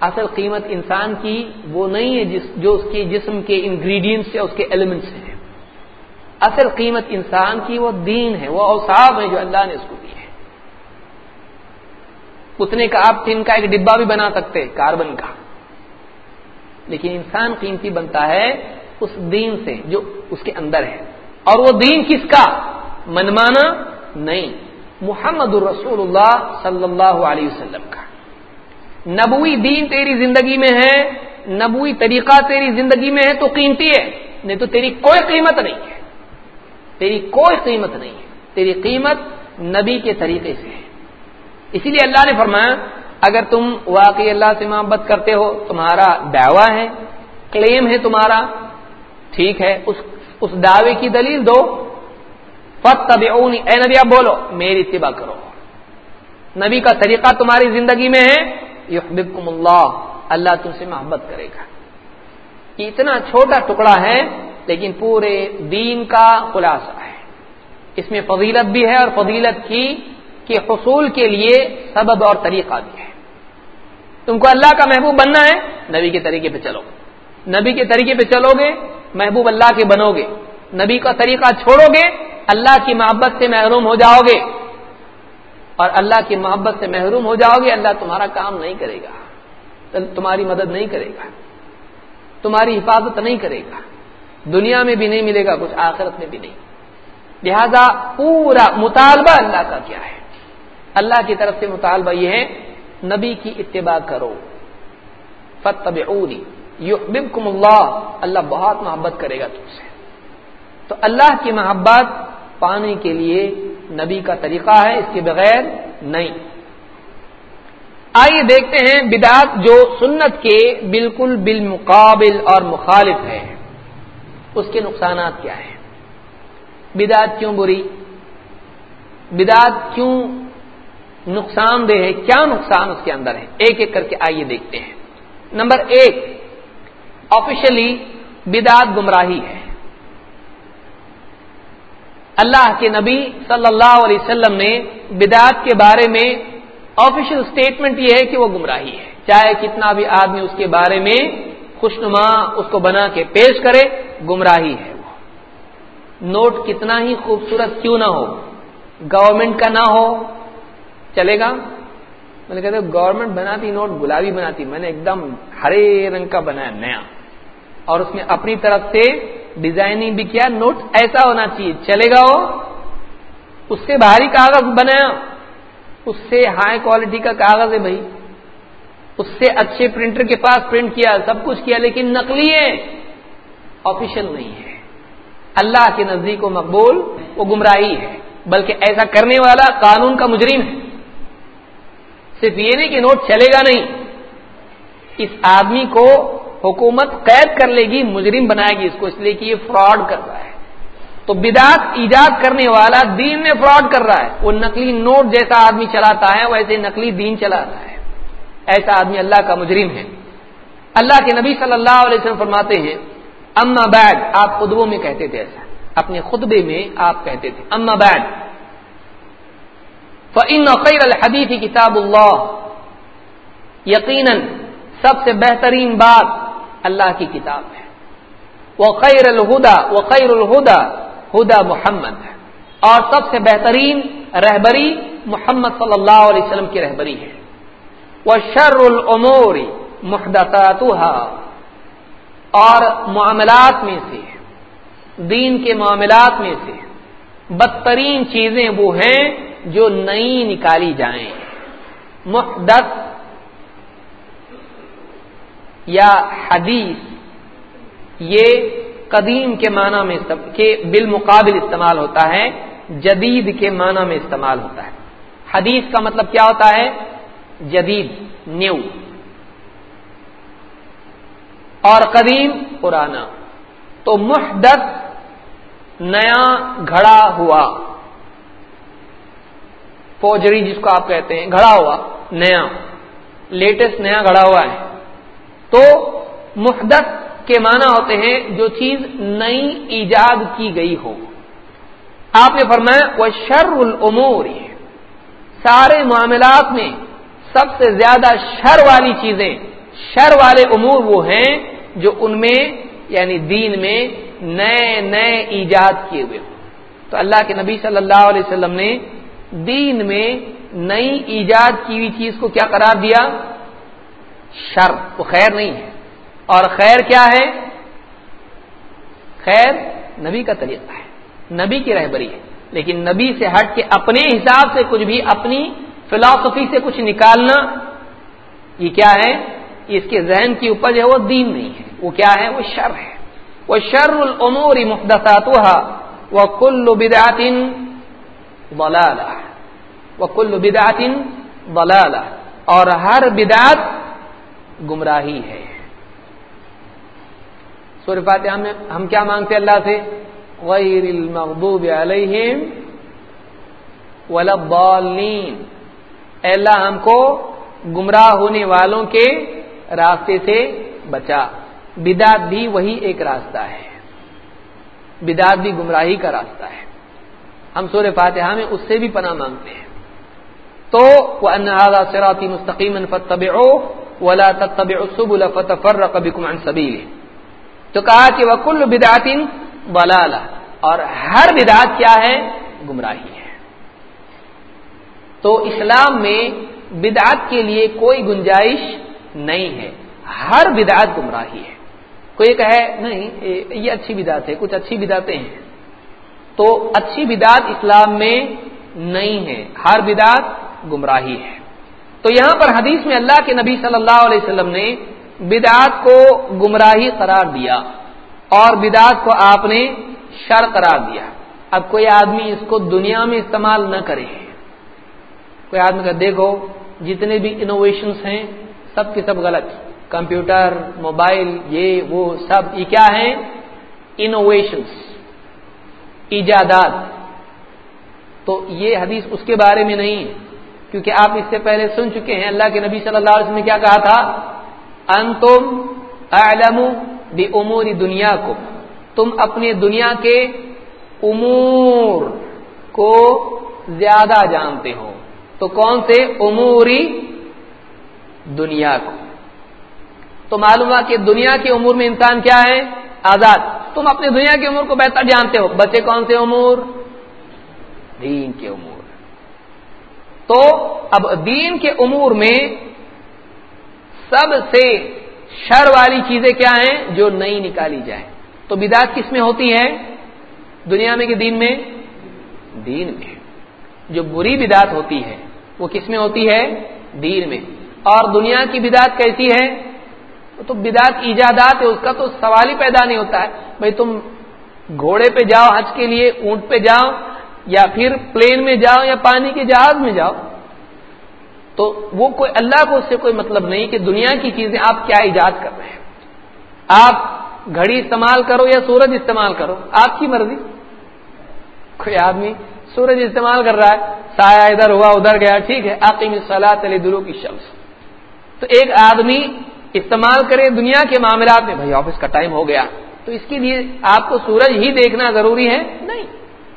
اصل قیمت انسان کی وہ نہیں ہے جس، جو اس کے جسم کے انگریڈینٹس یا اس کے ایلیمنٹس ہیں۔ اصل قیمت انسان کی وہ دین ہے، وہ اوساف ہے جو اللہ نے اس کو دی ہے۔ اتنے کا آپ تین کا ایک ڈبا بھی بنا سکتے، کاربن کا۔ لیکن انسان قیمتی بنتا ہے اس دین سے جو اس کے اندر ہے۔ اور وہ دین کس کا؟ منمانا نہیں۔ محمد الرسول اللہ صلی اللہ علیہ وسلم کا۔ نبوی دین تیری زندگی میں ہے، نبوی طریقہ تیری زندگی میں ہے تو قیمتی ہے، نہیں تو تیری کوئی قیمت نہیں ہے۔ تیری کوئی قیمت نہیں ہے۔ تیری قیمت نبی کے طریقے سے ہے۔ اسی لیے اللہ نے فرمایا، اگر تم واقعی اللہ سے محبت کرتے ہو، تمہارا دعویٰ ہے، کلیم ہے تمہارا ٹھیک ہے، اس اس دعوے کی دلیل دو۔ فت اے نبی آپ بولو، میری اتباع کرو۔ نبی کا طریقہ تمہاری زندگی میں ہے۔ یحببکم اللہ اللہ تم سے محبت کرے گا۔ اتنا چھوٹا ٹکڑا ہے، لیکن پورے دین کا خلاصہ ہے۔ اس میں فضیلت بھی ہے اور فضیلت کی کے حصول کے لیے سبب اور طریقہ بھی ہے۔ تم کو اللہ کا محبوب بننا ہے، نبی کے طریقے پہ چلو۔ نبی کے طریقے پہ چلو گے محبوب اللہ کے بنو گے نبی کا طریقہ چھوڑو گے اللہ کی محبت سے محروم ہو جاؤ گے اور اللہ کی محبت سے محروم ہو جاؤ گے اللہ تمہارا کام نہیں کرے گا۔ تمہاری مدد نہیں کرے گا۔ تمہاری حفاظت نہیں کرے گا۔ دنیا میں بھی نہیں ملے گا، کچھ آخرت میں بھی نہیں۔ لہذا پورا مطالبہ اللہ کا کیا ہے؟ اللہ کی طرف سے مطالبہ یہ ہے، نبی کی اتباع کرو۔ فتب یحببکم اللہ اللہ بہت محبت کرے گا تم سے۔ تو اللہ کی محبت پانے کے لیے نبی کا طریقہ ہے، اس کے بغیر نہیں۔ آئیے دیکھتے ہیں بدعت جو سنت کے بالکل بالمقابل اور مخالف ہے۔ اس کے نقصانات کیا ہیں؟ بدعت کیوں بری؟ بدعت کیوں نقصان دہ ہے؟ کیا نقصان اس کے اندر ہے؟ ایک ایک کر کے آئیے دیکھتے ہیں۔ نمبر ایک آفیشلی بدعت گمراہی ہے۔ اللہ کے نبی صلی اللہ علیہ وسلم نے بدعت کے بارے میں آفیشل اسٹیٹمنٹ یہ ہے کہ وہ گمراہی ہے۔ چاہے کتنا بھی آدمی اس کے بارے میں خوشنما اس کو بنا کے پیش کرے، گمراہی ہے وہ۔ نوٹ کتنا ہی خوبصورت کیوں نہ ہو گورنمنٹ کا نہ ہو، چلے گا۔ میں نے کہتے گورنمنٹ بناتی نوٹ، گلابی بناتی۔ میں نے ایک دم ہرے رنگ کا بنایا، نیا۔ اور اس میں اپنی طرف سے ڈیزائننگ بھی کیا. نوٹ ایسا ہونا چاہیے. چلے گا وہ اس سے بھاری کاغذ بنایا. اس سے ہائی کوالٹی کا کاغذ ہے بھائی. اس سے اچھے پرنٹر کے پاس پرنٹ کیا. سب کچھ کیا. لیکن نقلی ہے. آفیشل نہیں ہے. اللہ کے نزدیک و مقبول وہ گمراہی ہے. بلکہ ایسا کرنے والا قانون کا مجرم ہے. صرف یہ نہیں کہ نوٹ چلے گا نہیں. اس آدمی کو حکومت قید کر لے گی، مجرم بنائے گی اس کو، اس لیے کہ یہ فراڈ کر رہا ہے۔ تو بدعت، ایجاد کرنے والا دین میں فراڈ کر رہا ہے۔ وہ نقلی نوٹ جیسا آدمی چلاتا ہے، ویسے نقلی دین چلا رہا ہے۔ ایسا آدمی اللہ کا مجرم ہے۔ اللہ کے نبی صلی اللہ علیہ وسلم فرماتے ہیں، اما بیگ آپ خطبوں میں کہتے تھے ایسا۔ اپنے خطبے میں آپ کہتے تھے، اما بیگ فعین الحدیث کتاب اللہ یقیناً سب سے بہترین بات اللہ کی کتاب ہے۔ وہ خیر الہدا، وہ خیر الہدا، ہدا محمد ہے۔ اور سب سے بہترین رہبری محمد صلی اللہ علیہ وسلم کی رہبری ہے۔ وہ شر العموری محدت اور معاملات میں سے، دین کے معاملات میں سے بدترین چیزیں وہ ہیں جو نئی نکالی جائیں۔ محدت یا حدیث، یہ قدیم کے معنی میں کے بالمقابل استعمال ہوتا ہے، جدید کے معنی میں استعمال ہوتا ہے۔ حدیث کا مطلب کیا ہوتا ہے؟ جدید، نیو۔ اور قدیم، پرانا۔ تو محدت نیا گھڑا ہوا۔ فوجری جس کو آپ کہتے ہیں، گھڑا ہوا، نیا۔ لیٹسٹ نیا گھڑا ہوا ہے۔ تو محدت کے معنی ہوتے ہیں جو چیز نئی ایجاد کی گئی ہو۔ آپ نے فرمایا، وہ شر العمور سارے معاملات میں سب سے زیادہ شر والی چیزیں، شر والے امور وہ ہیں جو ان میں یعنی دین میں نئے نئے ایجاد کیے ہوئے ہوں۔ تو اللہ کے نبی صلی اللہ علیہ وسلم نے دین میں نئی ایجاد کی ہوئی چیز کو کیا قرار دیا؟ شر، وہ خیر نہیں ہے۔ اور خیر کیا ہے؟ خیر نبی کا طریقہ ہے۔ نبی کی رہبری ہے۔ لیکن نبی سے ہٹ کے اپنے حساب سے کچھ بھی، اپنی فلاسفی سے کچھ نکالنا، یہ کیا ہے؟ اس کے ذہن کی اوپر ہے وہ دین نہیں ہے۔ وہ کیا ہے؟ وہ شر ہے۔ وہ شر العمور محدثات وہ کل بدعت بلالہ وہ کل بدعت بلالہ اور ہر بدعت گمراہی ہے۔ سور فاتحہ میں ہم کیا مانگتے اللہ سے؟ غیر المغضوب علیہم ولا الضالین۔ اے اللہ ہم کو گمراہ ہونے والوں کے راستے سے بچا۔ بدات بھی وہی ایک راستہ ہے۔ بدات بھی گمراہی کا راستہ ہے۔ ہم سور فاتحہ میں اس سے بھی پناہ مانگتے ہیں۔ تو وہ انہذا سراتی مستقیم فتب ولا تب السب الفتفر کبھی عن سبیل تو کہا کہ وہ کل بدعتن اور ہر بدعت کیا ہے؟ گمراہی ہے۔ تو اسلام میں بدعت کے لیے کوئی گنجائش نہیں ہے۔ ہر بدعت گمراہی ہے۔ کوئی کہے، نہیں یہ اچھی بدعت ہے، کچھ اچھی بدعتیں ہیں۔ تو اچھی بدعت اسلام میں نہیں ہے۔ ہر بدعت گمراہی ہے۔ تو یہاں پر حدیث میں اللہ کے نبی صلی اللہ علیہ وسلم نے بدعت کو گمراہی قرار دیا اور بدعت کو آپ نے شر قرار دیا۔ اب کوئی آدمی اس کو دنیا میں استعمال نہ کرے۔ کوئی آدمی کا دیکھو، جتنے بھی انوویشنس ہیں، سب کے سب غلط۔ کمپیوٹر، موبائل، یہ، وہ، سب، یہ کیا ہیں؟ انوویشنس ایجادات۔ تو یہ حدیث اس کے بارے میں نہیں ہے۔ کیونکہ آپ اس سے پہلے سن چکے ہیں اللہ کے نبی صلی اللہ علیہ وسلم نے کیا کہا تھا؟ انتم اعلم بھی اموری دنیا کو تم اپنے دنیا کے امور کو زیادہ جانتے ہو۔ تو کون سے؟ اموری دنیا کو تو معلوم ہوا کہ دنیا کے امور میں انسان کیا ہے؟ آزاد۔ تم اپنے دنیا کے امور کو بہتر جانتے ہو۔ بچے کون سے امور؟ دین کے امور۔ تو اب دین کے امور میں سب سے شر والی چیزیں کیا ہیں جو نئی نکالی جائے تو بدعت کس میں ہوتی ہے؟ دنیا میں کہ دین میں؟ دین میں۔ جو بری بدعت ہوتی ہے، وہ کس میں ہوتی ہے؟ دین میں۔ اور دنیا کی بدعت کیسی ہے؟ تو بدعت ایجادات ہے، اس کا تو سوال ہی پیدا نہیں ہوتا ہے۔ بھائی تم گھوڑے پہ جاؤ، حج کے لیے اونٹ پہ جاؤ یا پھر پلین میں جاؤ یا پانی کے جہاز میں جاؤ، تو وہ کوئی اللہ کو اس سے کوئی مطلب نہیں کہ دنیا کی چیزیں آپ کیا ایجاد کر رہے ہیں۔ آپ گھڑی استعمال کرو یا سورج استعمال کرو، آپ کی مرضی۔ کوئی آدمی سورج استعمال کر رہا ہے، سایہ ادھر ہوا، ادھر گیا، ٹھیک ہے عقیم صلاح علی دلو کی شمس تو ایک آدمی استعمال کرے دنیا کے معاملات میں، بھائی آفس کا ٹائم ہو گیا، تو اس کے لیے آپ کو سورج ہی دیکھنا ضروری ہے؟ نہیں۔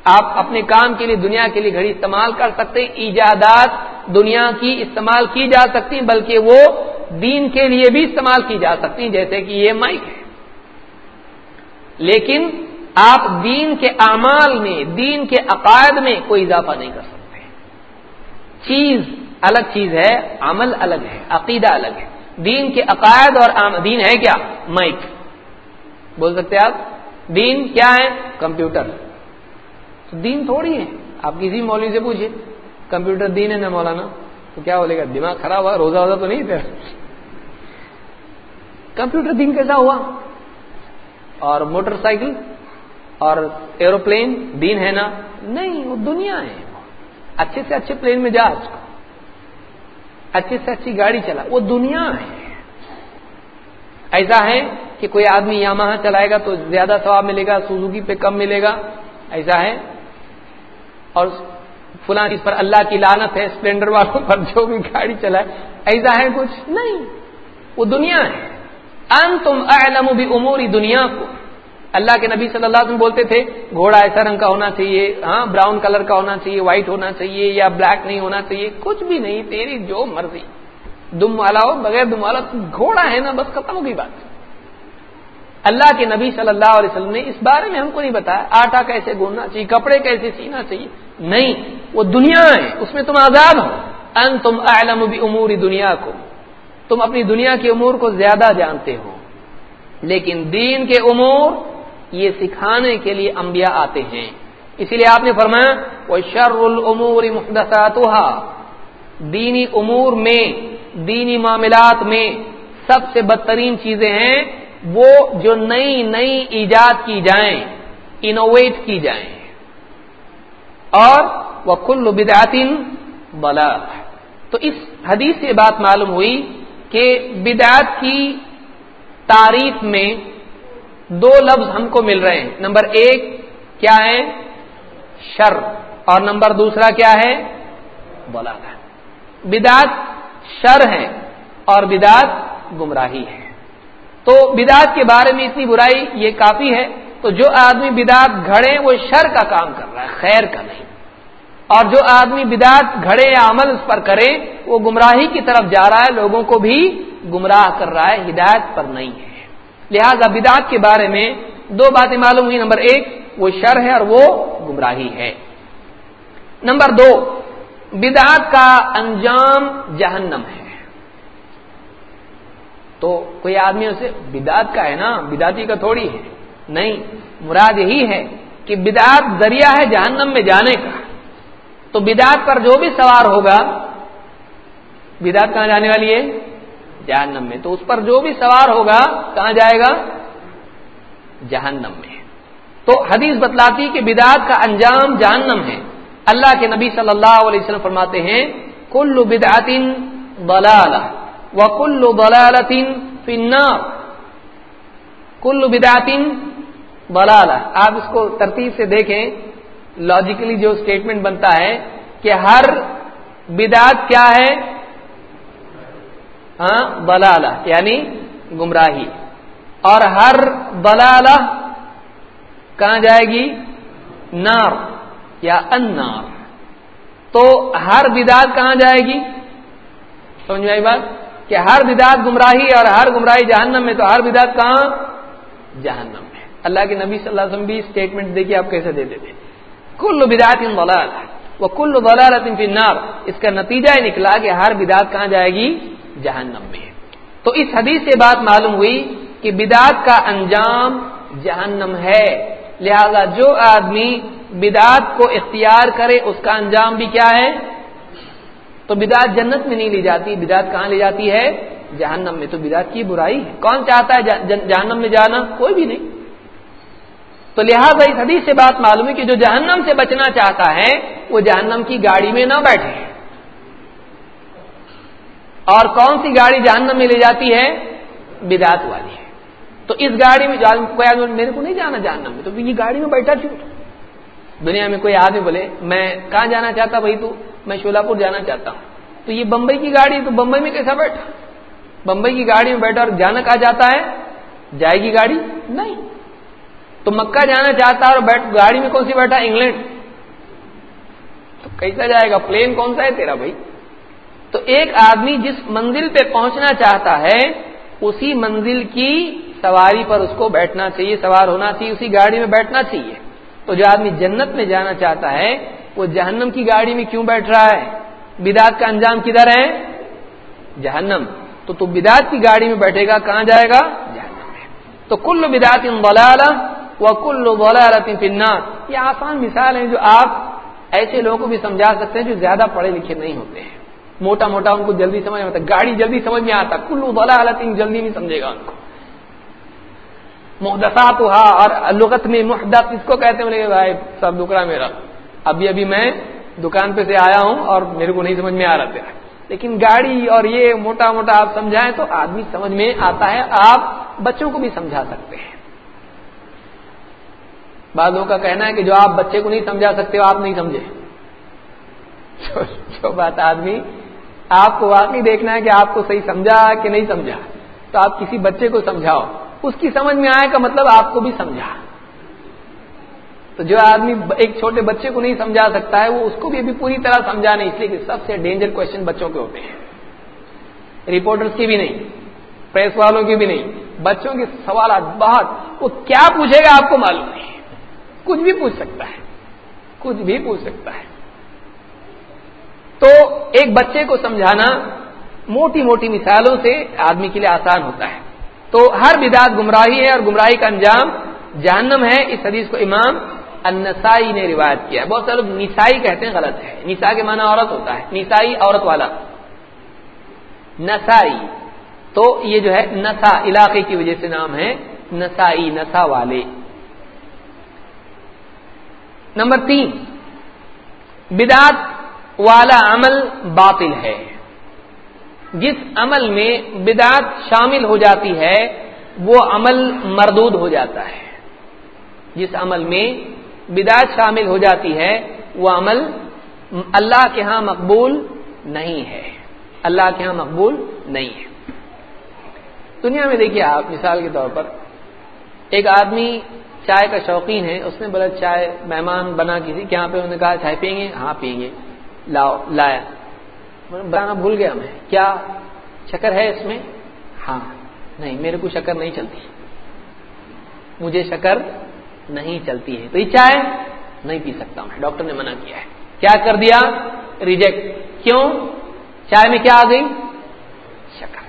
آپ اپنے کام کے لیے دنیا کے لیے گھڑی استعمال کر سکتے ہیں، ایجادات دنیا کی استعمال کی جا سکتی بلکہ وہ دین کے لیے بھی استعمال کی جا سکتی جیسے کہ یہ مائک ہے۔ لیکن آپ دین کے اعمال میں، دین کے عقائد میں کوئی اضافہ نہیں کر سکتے۔ چیز الگ چیز ہے، عمل الگ ہے، عقیدہ الگ ہے۔ دین کے عقائد اور دین ہے کیا؟ مائک۔ بول سکتے آپ؟ دین کیا ہے؟ کمپیوٹر۔ دین تھوڑی ہے۔ آپ کسی مولوی سے پوچھیں کمپیوٹر دین ہے نا مولانا؟ تو کیا بولے گا؟ دماغ خراب ہوا، روزہ ووزہ تو نہیں تھا۔ کمپیوٹر دین کیسا ہوا؟ اور موٹر سائیکل اور ایروپلین دین ہے نا؟ نہیں، وہ دنیا ہے۔ اچھے سے اچھے پلین میں جا۔ اس کو اچھی سے اچھی گاڑی چلا۔ وہ دنیا ہے۔ ایسا ہے کہ کوئی آدمی یہاں چلائے گا تو زیادہ ثواب ملے گا، سوزوکی پہ کم ملے گا۔ ایسا ہے۔ اور فلاں اس پر اللہ کی لانت ہے اسپلینڈر والوں پر جو بھی گاڑی چلائے، ایسا ہے کچھ؟ نہیں۔ وہ دنیا ہے۔ ان تم اعلم بھی اموری دنیا کو اللہ کے نبی صلی اللہ علیہ وسلم بولتے تھے، گھوڑا ایسا رنگ کا ہونا چاہیے ہاں براؤن کلر کا ہونا چاہیے، وائٹ ہونا چاہیے یا بلیک نہیں ہونا چاہیے، کچھ بھی نہیں، تیری جو مرضی۔ دم والا ہو، بغیر دم والا گھوڑا ہے نا، بس ختم ہو گئی بات۔ اللہ کے نبی صلی اللہ علیہ وسلم نے اس بارے میں ہم کو نہیں بتایا، آٹا کیسے گوننا چاہیے، کپڑے کیسے سینا چاہیے نہیں، وہ دنیا ہے، اس میں تم آزاد ہو۔ ان تم اعلم بھی امور دنیا کو تم اپنی دنیا کے امور کو زیادہ جانتے ہو۔ لیکن دین کے امور یہ سکھانے کے لیے انبیاء آتے ہیں۔ اسی لیے آپ نے فرمایا، وہ شر العمور محدثات دینی امور میں، دینی معاملات میں سب سے بدترین چیزیں ہیں، وہ جو نئی نئی ایجاد کی جائیں انوویٹ کی جائیں۔ اور وہ کل بدعتن بلا تو اس حدیث سے بات معلوم ہوئی کہ بدعت کی تعریف میں دو لفظ ہم کو مل رہے ہیں۔ نمبر ایک کیا ہے؟ شر۔ اور نمبر دوسرا کیا ہے؟ بولا بدعت شر ہے اور بدعت گمراہی ہے۔ تو بدعت کے بارے میں اتنی برائی یہ کافی ہے تو جو آدمی بدعت گھڑے وہ شر کا کام کر رہا ہے، خیر کا نہیں۔ اور جو آدمی بدعت گھڑے یا عمل اس پر کرے، وہ گمراہی کی طرف جا رہا ہے، لوگوں کو بھی گمراہ کر رہا ہے، ہدایت پر نہیں ہے۔ لہذا بدعت کے بارے میں دو باتیں معلوم ہوئی۔ نمبر ایک، وہ شر ہے اور وہ گمراہی ہے۔ نمبر دو، بدعت کا انجام جہنم ہے۔ تو کوئی آدمی اسے، بدعت کا ہے نا بداتی کا تھوڑی ہے۔ نہیں، مراد یہی ہے کہ بدعت ذریعہ ہے جہنم میں جانے کا۔ تو بدعت پر جو بھی سوار ہوگا، بدعت کہاں جانے والی ہے؟ جہنم میں۔ تو اس پر جو بھی سوار ہوگا، کہاں جائے گا؟ جہنم میں۔ تو حدیث بتلاتی کہ بدعت کا انجام جہنم ہے۔ اللہ کے نبی صلی اللہ علیہ وسلم فرماتے ہیں، کل بدعتن بلال و کل بلالتن فنار کل بدعتن بلال آپ اس کو ترتیب سے دیکھیں۔ لاجیکلی جو اسٹیٹمنٹ بنتا ہے کہ ہر بدعت کیا ہے؟ ہاں بلالہ یعنی گمراہی۔ اور ہر بلالہ کہاں جائے گی؟ نار یا انار تو ہر بدعت کہاں جائے گی؟ سمجھ میں آئی بات؟ کہ ہر بدعت گمراہی اور ہر گمراہی جہنم میں، تو ہر بدعت کہاں؟ جہنم۔ اللہ کے نبی صلی اللہ علیہ وسلم بھی اسٹیٹمنٹ دیکھیے آپ کیسے دے دیتے کل بدعت ان وہ کل ضلالت فنار اس کا نتیجہ یہ نکلا کہ ہر بدعت کہاں جائے گی؟ جہنم میں۔ تو اس حدیث سے بات معلوم ہوئی کہ بدعت کا انجام جہنم ہے۔ لہذا جو آدمی بدعت کو اختیار کرے، اس کا انجام بھی کیا ہے؟ تو بدعت جنت میں نہیں لی جاتی، بدعت کہاں لی جاتی ہے؟ جہنم میں۔ تو بدعت کی برائی ہے۔ کون چاہتا ہے جہنم میں جانا؟ کوئی بھی نہیں۔ تو لہٰذا اس حدیث سے بات معلوم ہے کہ جو جہنم سے بچنا چاہتا ہے، وہ جہنم کی گاڑی میں نہ بیٹھے۔ اور کون سی گاڑی جہنم میں لے جاتی ہے؟ بدعت والی ہے۔ تو اس گاڑی میں میرے کو نہیں جانا جہنم میں، تو یہ گاڑی میں بیٹھا کیوں؟ دنیا میں کوئی آدمی بولے، میں کہاں جانا چاہتا بھائی تو؟ میں شولاپور جانا چاہتا ہوں۔ تو یہ بمبئی کی گاڑی تو بمبئی میں کیسا بیٹھا؟ بمبئی کی گاڑی میں بیٹھا اور جانا کہا جاتا ہے؟ جائے گی گاڑی؟ نہیں۔ تو مکہ جانا چاہتا ہے اور بیٹھ گاڑی میں کون سی بیٹھا انگلینڈ. تو کیسا جائے گا؟ پلین کون سا ہے تیرا بھائی؟ تو ایک آدمی جس منزل پہ پہنچنا چاہتا ہے، اسی منزل کی سواری پر اس کو بیٹھنا چاہیے، سوار ہونا چاہیے، اسی گاڑی میں بیٹھنا چاہیے۔ تو جو آدمی جنت میں جانا چاہتا ہے، وہ جہنم کی گاڑی میں کیوں بیٹھ رہا ہے؟ بدعت کا انجام کدھر ہے؟ جہنم۔ تو تو بدعت کی گاڑی میں بیٹھے گا، کہاں جائے گا؟ جہنم میں۔ تو کل بدعت بلال و کل فنار یہ آسان مثال ہے جو آپ ایسے لوگوں کو بھی سمجھا سکتے ہیں جو زیادہ پڑھے لکھے نہیں ہوتے ہیں۔ موٹا موٹا ان کو جلدی سمجھ میں آتا گاڑی جلدی سمجھ میں آتا کلو بلا جلدی نہیں سمجھے گا ان کو۔ محدثات ہوا اور لغت میں محدت اس کو کہتے ہیں بھائی، سب دکڑا میرا۔ ابھی ابھی میں دکان پہ سے آیا ہوں اور میرے کو نہیں سمجھ میں آ رہا تھا۔ لیکن گاڑی اور یہ موٹا موٹا آپ سمجھائیں تو آدمی سمجھ میں آتا ہے، آپ بچوں کو بھی سمجھا سکتے ہیں۔ بعضوں کا کہنا ہے کہ جو آپ بچے کو نہیں سمجھا سکتے ہو آپ نہیں سمجھے۔ جو بات آدمی آپ کو واقعی دیکھنا ہے کہ آپ کو صحیح سمجھا کہ نہیں سمجھا، تو آپ کسی بچے کو سمجھاؤ۔ اس کی سمجھ میں آئے کا مطلب آپ کو بھی سمجھا۔ تو جو آدمی ایک چھوٹے بچے کو نہیں سمجھا سکتا ہے، وہ اس کو بھی ابھی پوری طرح سمجھا نہیں، اس لیے کہ سب سے ڈینجر کوشچن بچوں کے ہوتے ہیں۔ رپورٹرس کی بھی نہیں، پریس والوں کی بھی نہیں۔ بچوں کے سوالات بہت، وہ کیا پوچھے گا آپ کو معلوم نہیں۔ کچھ بھی پوچھ سکتا ہے۔ کچھ بھی پوچھ سکتا ہے۔ تو ایک بچے کو سمجھانا موٹی موٹی مثالوں سے آدمی کے لیے آسان ہوتا ہے۔ تو ہر بدعت گمراہی ہے اور گمراہی کا انجام جہنم ہے۔ اس حدیث کو امام النسائی نے روایت کیا۔ بہت سارے لوگ نسائی کہتے ہیں غلط ہے۔ نسا کے معنی عورت ہوتا ہے۔ نسائی عورت والا۔ نسائی۔ تو یہ جو ہے نسا، علاقے کی وجہ سے نام ہے۔ نسائی، نسا والے۔ نمبر تین، بدعت والا عمل باطل ہے۔ جس عمل میں بدعت شامل ہو جاتی ہے، وہ عمل مردود ہو جاتا ہے۔ جس عمل میں بدعت شامل ہو جاتی ہے، وہ عمل اللہ کے ہاں مقبول نہیں ہے۔ اللہ کے ہاں مقبول نہیں ہے۔ دنیا میں دیکھیے آپ مثال کے طور پر، ایک آدمی چائے کا شوقین ہے، اس نے بولا چائے مہمان بنا کسی کے یہاں پہ انہوں نے کہا چائے پئیں گے؟ ہاں پئیں گے۔ لاؤ، لایا۔ بنانا بھول گیا میں۔ کیا شکر ہے اس میں؟ ہاں۔ نہیں، میرے کو شکر نہیں چلتی۔ مجھے شکر نہیں چلتی ہے۔ تو یہ چائے نہیں پی سکتا میں، ڈاکٹر نے منع کیا ہے۔ کیا کر دیا؟ ریجیکٹ۔ کیوں؟ چائے میں کیا آ گئی؟ شکر۔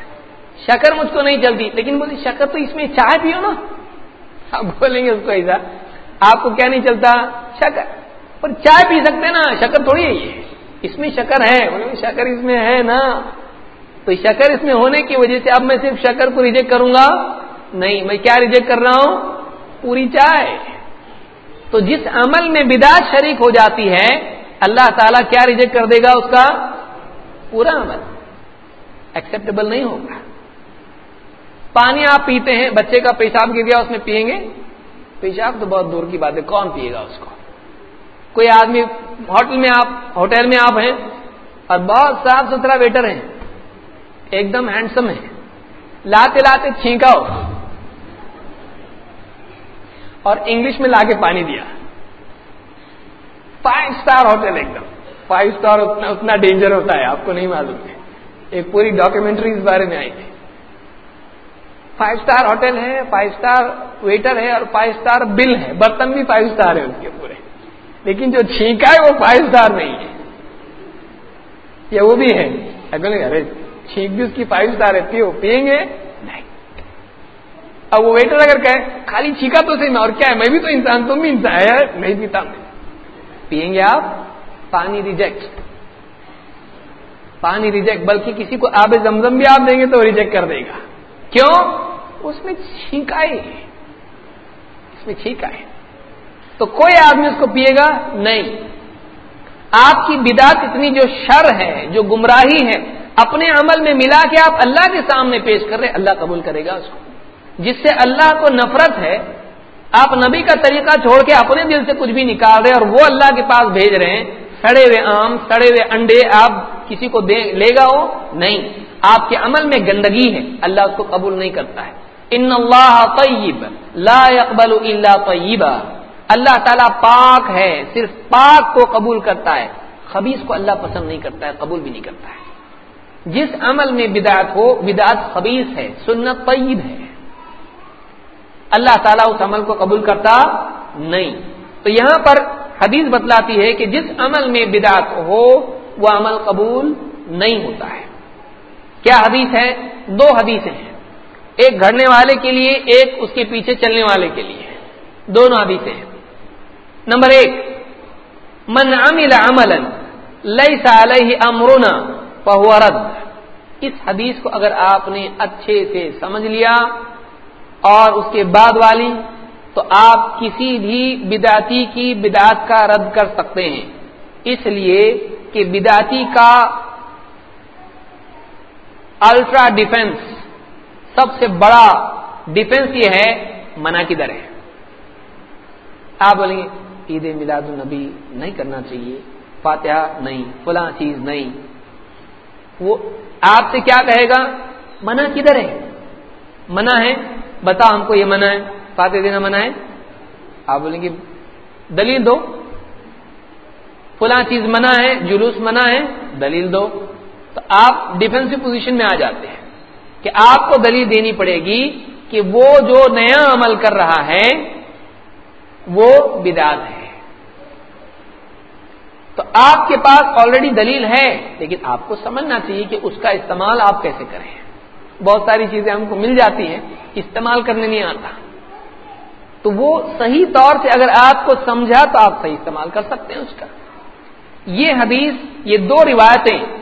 شکر مجھ کو نہیں چلتی، لیکن بولی شکر تو اس میں چائے پیو نا۔ آپ بولیں گے اس کو ایسا۔ آپ کو کیا نہیں چلتا؟ شکر۔ پر چائے پی سکتے نا؟ شکر تھوڑی ہے یہ۔ اس میں شکر ہے۔ شکر اس میں ہے نا۔ تو شکر اس میں ہونے کی وجہ سے اب میں صرف شکر کو ریجیکٹ کروں گا۔ نہیں، میں کیا ریجیکٹ کر رہا ہوں؟ پوری چائے۔ تو جس عمل میں بداعت شریک ہو جاتی ہے، اللہ تعالیٰ کیا ریجیکٹ کر دے گا اس کا؟ پورا عمل۔ ایکسپٹیبل نہیں ہوگا۔ پانی آپ پیتے ہیں، بچے کا پیشاب گر گیا اس میں پیئیں گے؟ پیشاب تو بہت دور کی بات ہے، کون پیے گا اس کو؟ کوئی آدمی ہوٹل میں آپ، ہوٹل میں آپ ہیں اور بہت صاف ستھرا ویٹر ہیں، ایک دم ہینڈسم ہے لاتے لاتے چھینکا ہو اور انگلش میں لا کے پانی دیا۔ فائیو اسٹار ہوٹل ایک دم۔ فائیو اسٹار اتنا اتنا ڈینجر ہوتا ہے، آپ کو نہیں معلوم ہے۔ ایک پوری ڈاکومنٹری اس بارے میں آئی تھی۔ فائیو اسٹار ہوٹل ہے، فائیو اسٹار ویٹر ہے اور فائیو اسٹار بل ہے۔ برتن بھی فائیو اسٹار ہے اس کے پورے۔ لیکن جو چھینکا ہے وہ فائیو اسٹار نہیں ہے۔ یا وہ بھی ہے۔ ارے، چھینک بھی اس کی فائیو اسٹار رہتی ہے، وہ پیئیں گے؟ نہیں۔ اب وہ ویٹر اگر کہ خالی چھینکا تو صحیح، میں اور کیا ہے؟ میں بھی تو انسان، تم بھی انسان ہے نہیں پیتا۔ میں پیئیں گے آپ؟ پانی ریجیکٹ پانی ریجیکٹ بلکہ کسی کو آب زمزم بھی آپ دیں گے تو ریجیکٹ کر دے گا۔ کیوں؟ اس میں چھینکائی اس میں چھینکا ہے۔ تو کوئی آدمی اس کو پیے گا؟ نہیں۔ آپ کی بدات اتنی جو شر ہے، جو گمراہی ہے، اپنے عمل میں ملا کے آپ اللہ کے سامنے پیش کر رہے اللہ قبول کرے گا اس کو۔ جس سے اللہ کو نفرت ہے، آپ نبی کا طریقہ چھوڑ کے اپنے دل سے کچھ بھی نکال رہے اور وہ اللہ کے پاس بھیج رہے ہیں، سڑے ہوئے آم، سڑے ہوئے انڈے، آپ کسی کو دے، لے گا ہو نہیں۔ آپ کے عمل میں گندگی ہے، اللہ اس کو قبول نہیں کرتا ہے۔ ان اللہ طیب لا يقبل الا طیبا اللہ تعالیٰ پاک ہے، صرف پاک کو قبول کرتا ہے۔ خبیص کو اللہ پسند نہیں کرتا ہے، قبول بھی نہیں کرتا ہے۔ جس عمل میں بدعت ہو، بدعت خبیص ہے، سنت طیب ہے۔ اللہ تعالیٰ اس عمل کو قبول کرتا نہیں۔ تو یہاں پر حدیث بتلاتی ہے کہ جس عمل میں بدعت ہو، وہ عمل قبول نہیں ہوتا ہے۔ کیا حدیث ہے؟ دو حدیثیں ہیں۔ ایک گھڑنے والے کے لیے، ایک اس کے پیچھے چلنے والے کے لیے۔ دونوں حدیثیں ہیں۔ نمبر ایک، من عمل عملا ليس عليه امرنا فهو رد۔ اس حدیث کو اگر آپ نے اچھے سے سمجھ لیا اور اس کے بعد والی، تو آپ کسی بھی بداتی کی بدعت کا رد کر سکتے ہیں۔ اس لیے کہ بداتی کا الٹرا ڈیفنس سب سے بڑا ڈیفنس یہ ہے، منع کی در ہے آپ بولیں گے، عید میلاد النبی نہیں کرنا چاہیے، فاتحہ نہیں، فلاں چیز نہیں۔ وہ آپ سے کیا کہے گا؟ منع کدھر ہے منع ہے، بتا ہم کو یہ منع ہے فاتح دینا منع ہے۔ آپ بولیں گے، دلیل دو۔ فلاں چیز منع ہے، جلوس منع ہے، دلیل دو۔ تو آپ ڈیفینسو پوزیشن میں آ جاتے ہیں کہ آپ کو دلیل دینی پڑے گی کہ وہ جو نیا عمل کر رہا ہے، وہ بداد ہے۔ تو آپ کے پاس آلریڈی دلیل ہے، لیکن آپ کو سمجھنا چاہیے کہ اس کا استعمال آپ کیسے کریں۔ بہت ساری چیزیں ہم کو مل جاتی ہیں، استعمال کرنے نہیں آتا۔ تو وہ صحیح طور سے اگر آپ کو سمجھا تو آپ صحیح استعمال کر سکتے ہیں اس کا۔ یہ حدیث، یہ دو روایتیں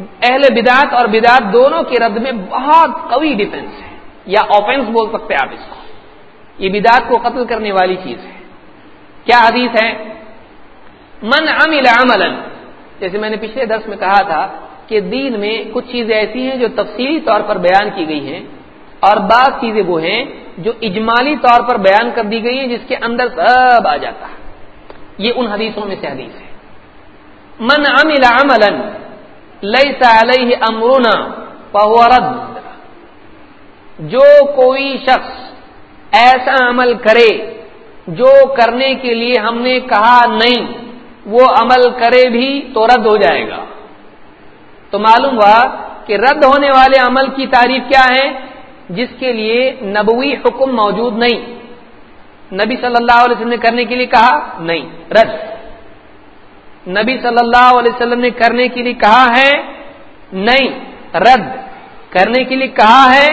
اہل بدعت اور بدعت دونوں کے رد میں بہت قوی ڈیفینس ہے. یا آفینس بول سکتے آپ اس کو. یہ بدعت کو قتل کرنے والی چیز ہے. کیا حدیث ہے؟ من عمل عملا جیسے میں نے پچھلے درس میں کہا تھا کہ دین میں کچھ چیزیں ایسی ہیں جو تفصیلی طور پر بیان کی گئی ہیں اور بعض چیزیں وہ ہیں جو اجمالی طور پر بیان کر دی گئی ہیں جس کے اندر سب آ جاتا ہے. یہ ان حدیثوں میں سے حدیث ہے. من عمل عملا لیس علیہ امرنا فهو رد۔ جو کوئی شخص ایسا عمل کرے جو کرنے کے لیے ہم نے کہا نہیں، وہ عمل کرے بھی تو رد ہو جائے گا۔ تو معلوم ہوا کہ رد ہونے والے عمل کی تعریف کیا ہے؟ جس کے لیے نبوی حکم موجود نہیں۔ نبی صلی اللہ علیہ وسلم نے کرنے کے لیے کہا نہیں، رد۔ نبی صلی اللہ علیہ وسلم نے کرنے کے لیے کہا ہے نہیں، رد۔ کرنے کے لیے کہا ہے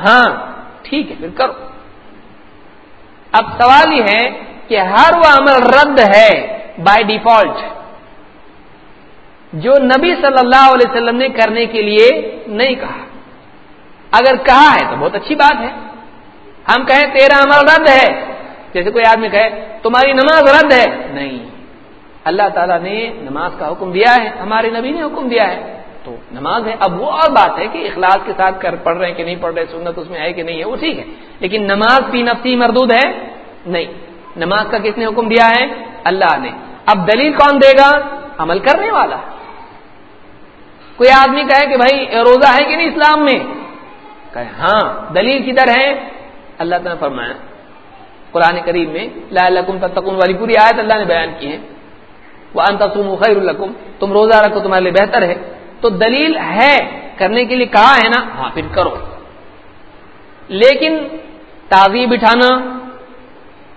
ہاں ٹھیک ہے، پھر کرو۔ اب سوال یہ ہے کہ ہر وہ عمل رد ہے بائی ڈیفالٹ جو نبی صلی اللہ علیہ وسلم نے کرنے کے لیے نہیں کہا۔ اگر کہا ہے تو بہت اچھی بات ہے۔ ہم کہیں تیرا عمل رد ہے، جیسے کوئی آدمی کہے تمہاری نماز رد ہے، نہیں۔ اللہ تعالیٰ نے نماز کا حکم دیا ہے، ہمارے نبی نے حکم دیا ہے۔ تو نماز ہے اب وہ اور بات ہے کہ اخلاص کے ساتھ کر پڑھ رہے ہیں کہ نہیں پڑھ رہے، سنت اس میں ہے کہ نہیں ہے، وہ ٹھیک ہے۔ لیکن نماز پی نفسی مردود ہے؟ نہیں۔ نماز کا کس نے حکم دیا ہے؟ اللہ نے۔ اب دلیل کون دے گا؟ عمل کرنے والا۔ کوئی آدمی کہے کہ بھائی، روزہ ہے کہ نہیں اسلام میں؟ کہے ہاں دلیل کدھر ہے؟ اللہ تعالیٰ فرمایا، قرآن کریم میں لا لکم تتقون والی پوری آیت اللہ نے بیان کی ہے۔ وہ انتظم خیر القم تم روزہ رکھو، تمہارے لیے بہتر ہے۔ تو دلیل ہے، کرنے کے لیے کہا ہے نا ہاں پھر کرو۔ لیکن تازی بٹھانا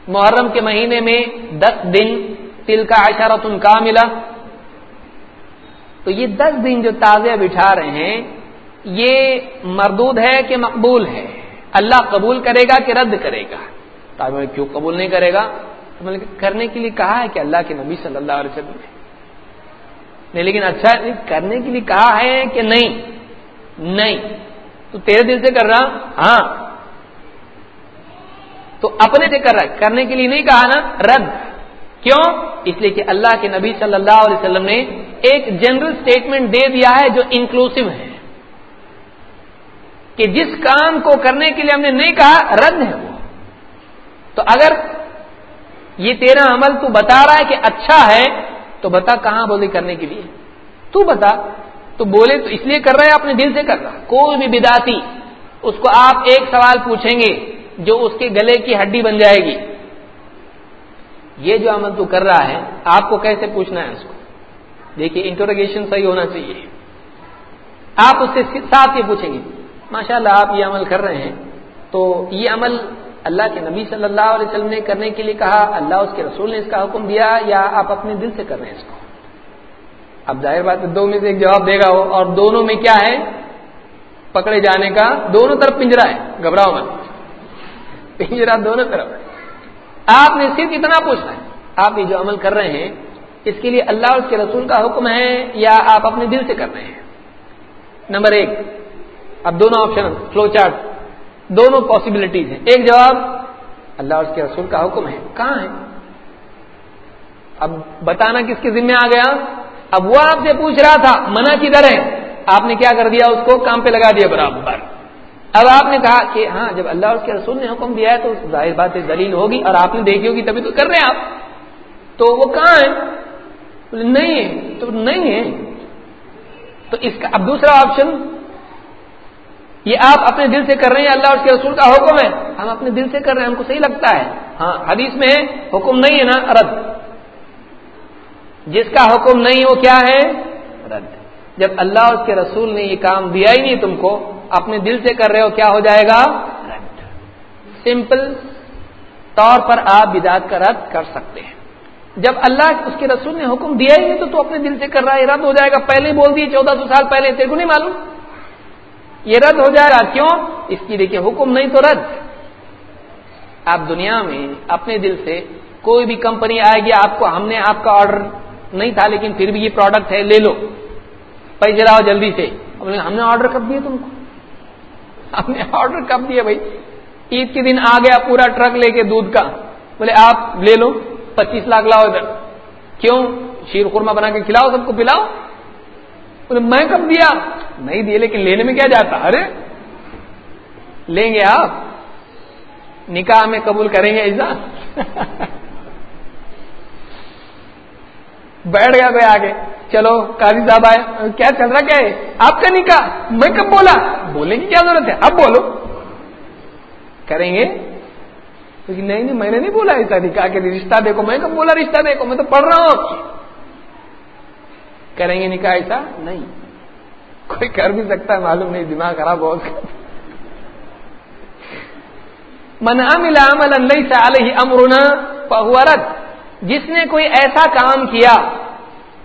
محرم کے مہینے میں دس دن تل کا اشارہ تم کا ملا تو یہ دس دن جو تازہ بٹھا رہے ہیں، یہ مردود ہے کہ مقبول ہے؟ اللہ قبول کرے گا کہ رد کرے گا؟ تو کیوں قبول نہیں کرے گا؟ کرنے کے لیے کہا ہے کہ اللہ کے نبی صلی اللہ علیہ وسلم نے۔ نہیں، لیکن اچھا کرنے کے لیے کہا ہے کہ نہیں؟ نہیں۔ تو تیرے دل سے کر رہا ہاں۔ تو اپنے سے کر رہا ہے۔ کرنے کے لیے نہیں کہا نا، رد۔ کیوں؟ اس لیے کہ اللہ کے نبی صلی اللہ علیہ وسلم نے ایک جنرل اسٹیٹمنٹ دے دیا ہے جو انکلوسو ہے۔ کہ جس کام کو کرنے کے لیے ہم نے نہیں کہا، رد ہے وہ۔ تو اگر یہ تیرا عمل تو بتا رہا ہے کہ اچھا ہے، تو بتا کہاں بولے کرنے کے لیے؟ تو بتا، تو بولے تو اس لیے کر رہا ہے، اپنے دل سے کر رہا کوئی بھی بداتی اس کو آپ ایک سوال پوچھیں گے، جو اس کے گلے کی ہڈی بن جائے گی۔ یہ جو عمل تو کر رہا ہے، آپ کو کیسے پوچھنا ہے اس کو؟ دیکھیے انٹروگیشن صحیح ہونا چاہیے۔ آپ اس سے ساتھ یہ پوچھیں گے ماشاء اللہ آپ یہ عمل کر رہے ہیں، تو یہ عمل اللہ کے نبی صلی اللہ علیہ وسلم نے کرنے کے لیے کہا، اللہ اس کے رسول نے اس کا حکم دیا یا آپ اپنے دل سے کر رہے ہیں اس کو؟ اب ظاہر بات ہے، دو میں سے ایک جواب دے گا وہ، اور دونوں میں کیا ہے؟ پکڑے جانے کا، دونوں طرف پنجرا ہے، گھبراؤ مت۔ پنجرا دونوں طرف۔ آپ نے صرف اتنا پوچھنا ہے، آپ یہ جو عمل کر رہے ہیں، اس کے لیے اللہ اس کے رسول کا حکم ہے یا آپ اپنے دل سے کر رہے ہیں؟ نمبر ایک، اب دونوں آپشن فلو چارٹ دونوں پاسبلٹیز ہیں۔ ایک جواب، اللہ اس کے رسول کا حکم ہے۔ کہاں ہے؟ اب بتانا کس کے ذمہ آ گیا؟ اب وہ آپ سے پوچھ رہا تھا، منع کدھر ہے؟ آپ نے کیا کر دیا؟ اس کو کام پہ لگا دیا برابر۔ اب آپ نے کہا کہ ہاں جب اللہ اس کے رسول نے حکم دیا ہے تو ظاہر بات دلیل ہوگی اور آپ نے دیکھی ہوگی تبھی تو کر رہے ہیں آپ۔ تو وہ کہاں ہے؟ نہیں ہے، تو نہیں ہے۔ تو اس کا اب دوسرا آپشن یہ آپ اپنے دل سے کر رہے ہیں اللہ اس کے رسول کا حکم ہے۔ ہم اپنے دل سے کر رہے ہیں، ہم کو صحیح لگتا ہے۔ ہاں حدیث میں حکم نہیں ہے نا، رد۔ جس کا حکم نہیں، وہ کیا ہے؟ رد۔ جب اللہ اس کے رسول نے یہ کام دیا ہی نہیں تم کو، اپنے دل سے کر رہے ہو، کیا ہو جائے گا؟ رد۔ سمپل طور پر آپ بدات کا رد کر سکتے ہیں۔ جب اللہ اس کے رسول نے حکم دیا ہی نہیں تو تو اپنے دل سے کر رہا ہے، رد ہو جائے گا۔ پہلے بول دیے، چودہ سو سال پہلے، تیرے کو نہیں معلوم؟ یہ رد ہو جائے گا۔ کیوں؟ اس کی دیکھیے، حکم نہیں تو رد۔ آپ دنیا میں اپنے دل سے کوئی بھی کمپنی آئے گی، آپ کو، ہم نے آپ کا آرڈر نہیں تھا، لیکن پھر بھی یہ پروڈکٹ ہے، لے لو۔ پیسے لاؤ جلدی سے۔ ہم نے آرڈر کب دیا تم کو؟ ہم نے آرڈر کب دیا بھائی؟ عید کے دن آ گیا پورا ٹرک لے کے دودھ کا۔ بولے، آپ لے لو، پچیس لاکھ لاؤ ادھر۔ کیوں؟ شیر خورما بنا کے کھلاؤ، سب کو پلاؤ۔ بولے، میں کب دیا؟ نہیں دیا لیکن لینے میں کیا جاتا؟ ارے، لیں گے آپ۔ نکاح میں قبول کریں گے ایسا؟ بیٹھ گیا کوئی آگے۔ چلو، قاضی صاحب آئے۔ کیا چل رہا؟ کیا ہے؟ آپ کا نکاح؟ میں کب بولا؟ بولنے کی کیا ضرورت ہے؟ اب بولو۔ کریں گے؟ نہیں نہیں، میں نے نہیں بولا ایسا نکاح کے رشتہ دیکھو، میں کب بولا رشتہ دیکھو؟ میں تو پڑھ رہا ہوں۔ کریں گے نکاح ایسا؟ نہیں۔ کوئی کر بھی سکتا ہے، معلوم نہیں، دماغ خراب بہت من عمل عملا ليس عليه امرنا فهو رد۔ جس نے کوئی ایسا کام کیا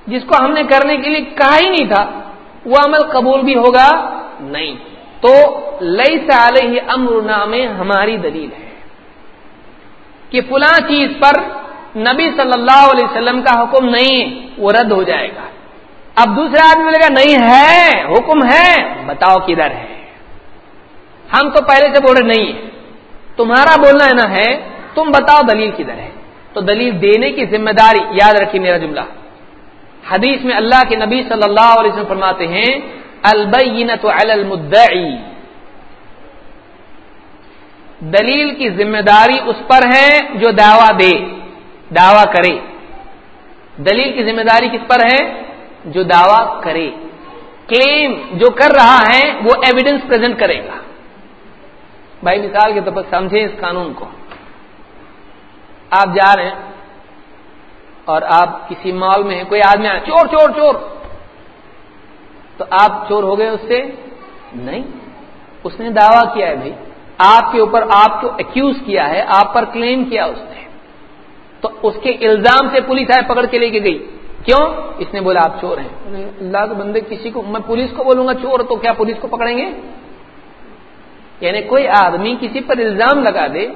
جس کو ہم نے کرنے کے لیے کہا ہی نہیں تھا، وہ عمل قبول بھی ہوگا؟ نہیں۔ تو لئی علیہ امرنا میں ہماری دلیل ہے کہ فلاں چیز پر نبی صلی اللہ علیہ وسلم کا حکم نہیں، وہ رد ہو جائے گا۔ اب دوسرا آدمی بولے گا، نہیں ہے، حکم ہے، بتاؤ کدھر ہے؟ ہم تو پہلے سے بول رہے نہیں ہے۔ تمہارا بولنا ہے نا ہے، تم بتاؤ دلیل کدھر ہے؟ تو دلیل دینے کی ذمہ داری، یاد رکھیے میرا جملہ۔ حدیث میں اللہ کے نبی صلی اللہ علیہ وسلم فرماتے ہیں البینت علی المدعی۔ دلیل کی ذمہ داری اس پر ہے جو دعوی دے، دعوی کرے۔ دلیل کی ذمہ داری کس پر ہے؟ جو دعوی کرے کلیم جو کر رہا ہے، وہ ایویڈنس پریزنٹ کرے گا۔ بھائی مثال کے طور پر سمجھیں اس قانون کو۔ آپ جا رہے ہیں اور آپ کسی مال میں ہیں، کوئی آدمی آیا چور چور چور۔ تو آپ چور ہو گئے اس سے؟ نہیں۔ اس نے دعویٰ کیا ہے بھائی۔ آپ کے اوپر آپ کو ایکوز کیا ہے، آپ پر کلیم کیا اس نے۔ تو اس کے الزام سے پولیس آئے، پکڑ کے لے کے گئی۔ کیوں؟ اس نے بولا آپ چور ہیں۔ اللہ کے بندے کسی کو میں پولیس کو بولوں گا چور تو کیا پولیس کو پکڑیں گے؟ یعنی کوئی آدمی کسی پر الزام لگا دے،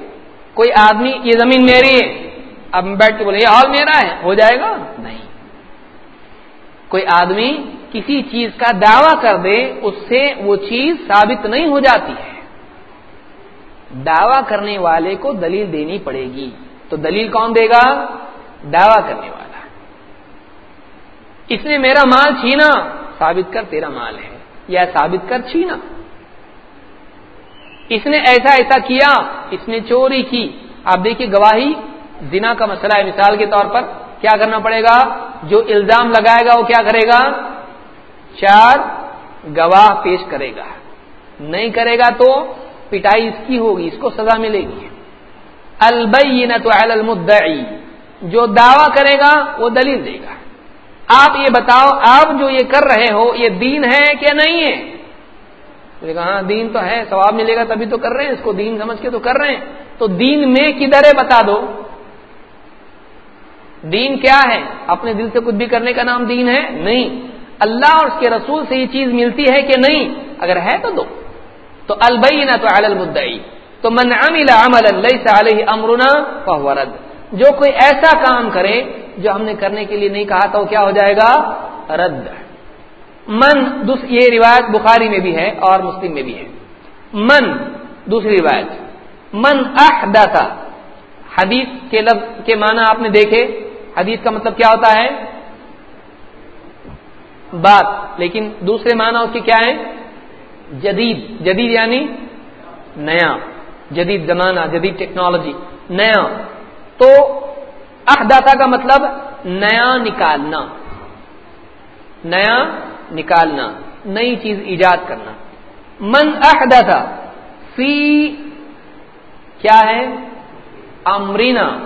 کوئی آدمی یہ زمین میری ہے، اب بیٹھ کے بولے یہ ہال میرا ہے، ہو جائے گا؟ نہیں۔ کوئی آدمی کسی چیز کا دعوی کر دے، اس سے وہ چیز ثابت نہیں ہو جاتی ہے۔ دعوی کرنے والے کو دلیل دینی پڑے گی۔ تو دلیل کون دے گا؟ دعوی کرنے والا اس نے میرا مال چھینا۔ ثابت کر تیرا مال ہے یا ثابت کر چھینا۔ اس نے ایسا ایسا کیا، اس نے چوری کی۔ آپ دیکھیے گواہی، زنا کا مسئلہ ہے مثال کے طور پر۔ کیا کرنا پڑے گا؟ جو الزام لگائے گا وہ کیا کرے گا؟ چار گواہ پیش کرے گا۔ نہیں کرے گا تو پٹائی اس کی ہوگی، اس کو سزا ملے گی۔ البینت علی المدعی۔ جو دعوی کرے گا وہ دلیل دے گا۔ آپ یہ بتاؤ، آپ جو یہ کر رہے ہو، یہ دین ہے کہ نہیں ہے؟ کہا ہاں دین تو ہے، ثواب ملے گا تبھی تو کر رہے ہیں، اس کو دین سمجھ کے تو کر رہے ہیں۔ تو دین میں کدھر ہے بتا دو۔ دین کیا ہے؟ اپنے دل سے کچھ بھی کرنے کا نام دین ہے؟ نہیں۔ اللہ اور اس کے رسول سے یہ چیز ملتی ہے کہ نہیں؟ اگر ہے تو دو۔ تو البینہ تو المدعی۔ تو من عمل عمل اللہ علیہ امرنا فورد جو کوئی ایسا کام کرے جو ہم نے کرنے کے لیے نہیں کہا تھا وہ کیا ہو جائے گا؟ رد۔ من یہ روایت بخاری میں بھی ہے اور مسلم میں بھی ہے۔ من، دوسری روایت۔ من احدث۔ حدیث کے لفظ کے معنی آپ نے دیکھے۔ حدیث کا مطلب کیا ہوتا ہے؟ بات۔ لیکن دوسرے معنی اس کے کیا ہے جدید۔ جدید یعنی نیا۔ جدید زمانہ، جدید ٹیکنالوجی۔ نیا۔ تو احداتا کا مطلب نیا نکالنا۔ نیا نکالنا، نئی چیز ایجاد کرنا۔ من احداتا فی، کیا ہے؟ امرینا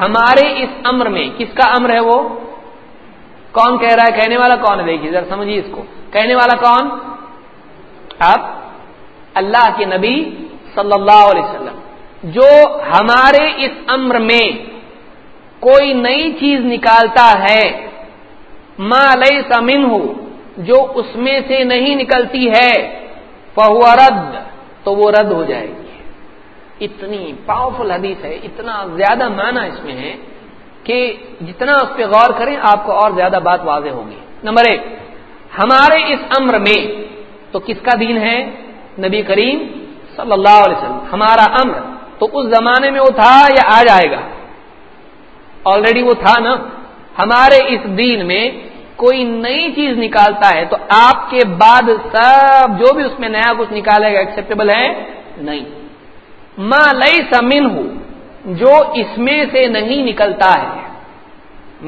ہمارے اس امر میں، کس کا امر ہے وہ؟ کون کہہ رہا ہے؟ کہنے والا کون ہے؟ دیکھیے، ذرا سمجھیے اس کو۔ کہنے والا کون؟ آپ، اللہ کے نبی صلی اللہ علیہ وسلم۔ جو ہمارے اس امر میں کوئی نئی چیز نکالتا ہے ماں لئی سمن ہو جو اس میں سے نہیں نکلتی ہے، فہو رد، تو وہ رد ہو جائے گی۔ اتنی پاورفل حدیث ہے، اتنا زیادہ معنی اس میں ہے کہ جتنا اس پہ غور کریں، آپ کو اور زیادہ بات واضح ہوگی۔ نمبر ایک، ہمارے اس امر میں، تو کس کا دین ہے؟ نبی کریم صلی اللہ علیہ وسلم۔ ہمارا امر تو اس زمانے میں وہ تھا یا آ جائے گا؟ آلریڈی وہ تھا نا؟ ہمارے اس دین میں کوئی نئی چیز نکالتا ہے تو آپ کے بعد سب جو بھی اس میں نیا کچھ نکالے گا ایکسپٹیبل ہے؟ نہیں. ماں لئی سمن ہو جو اس میں سے نہیں نکلتا ہے.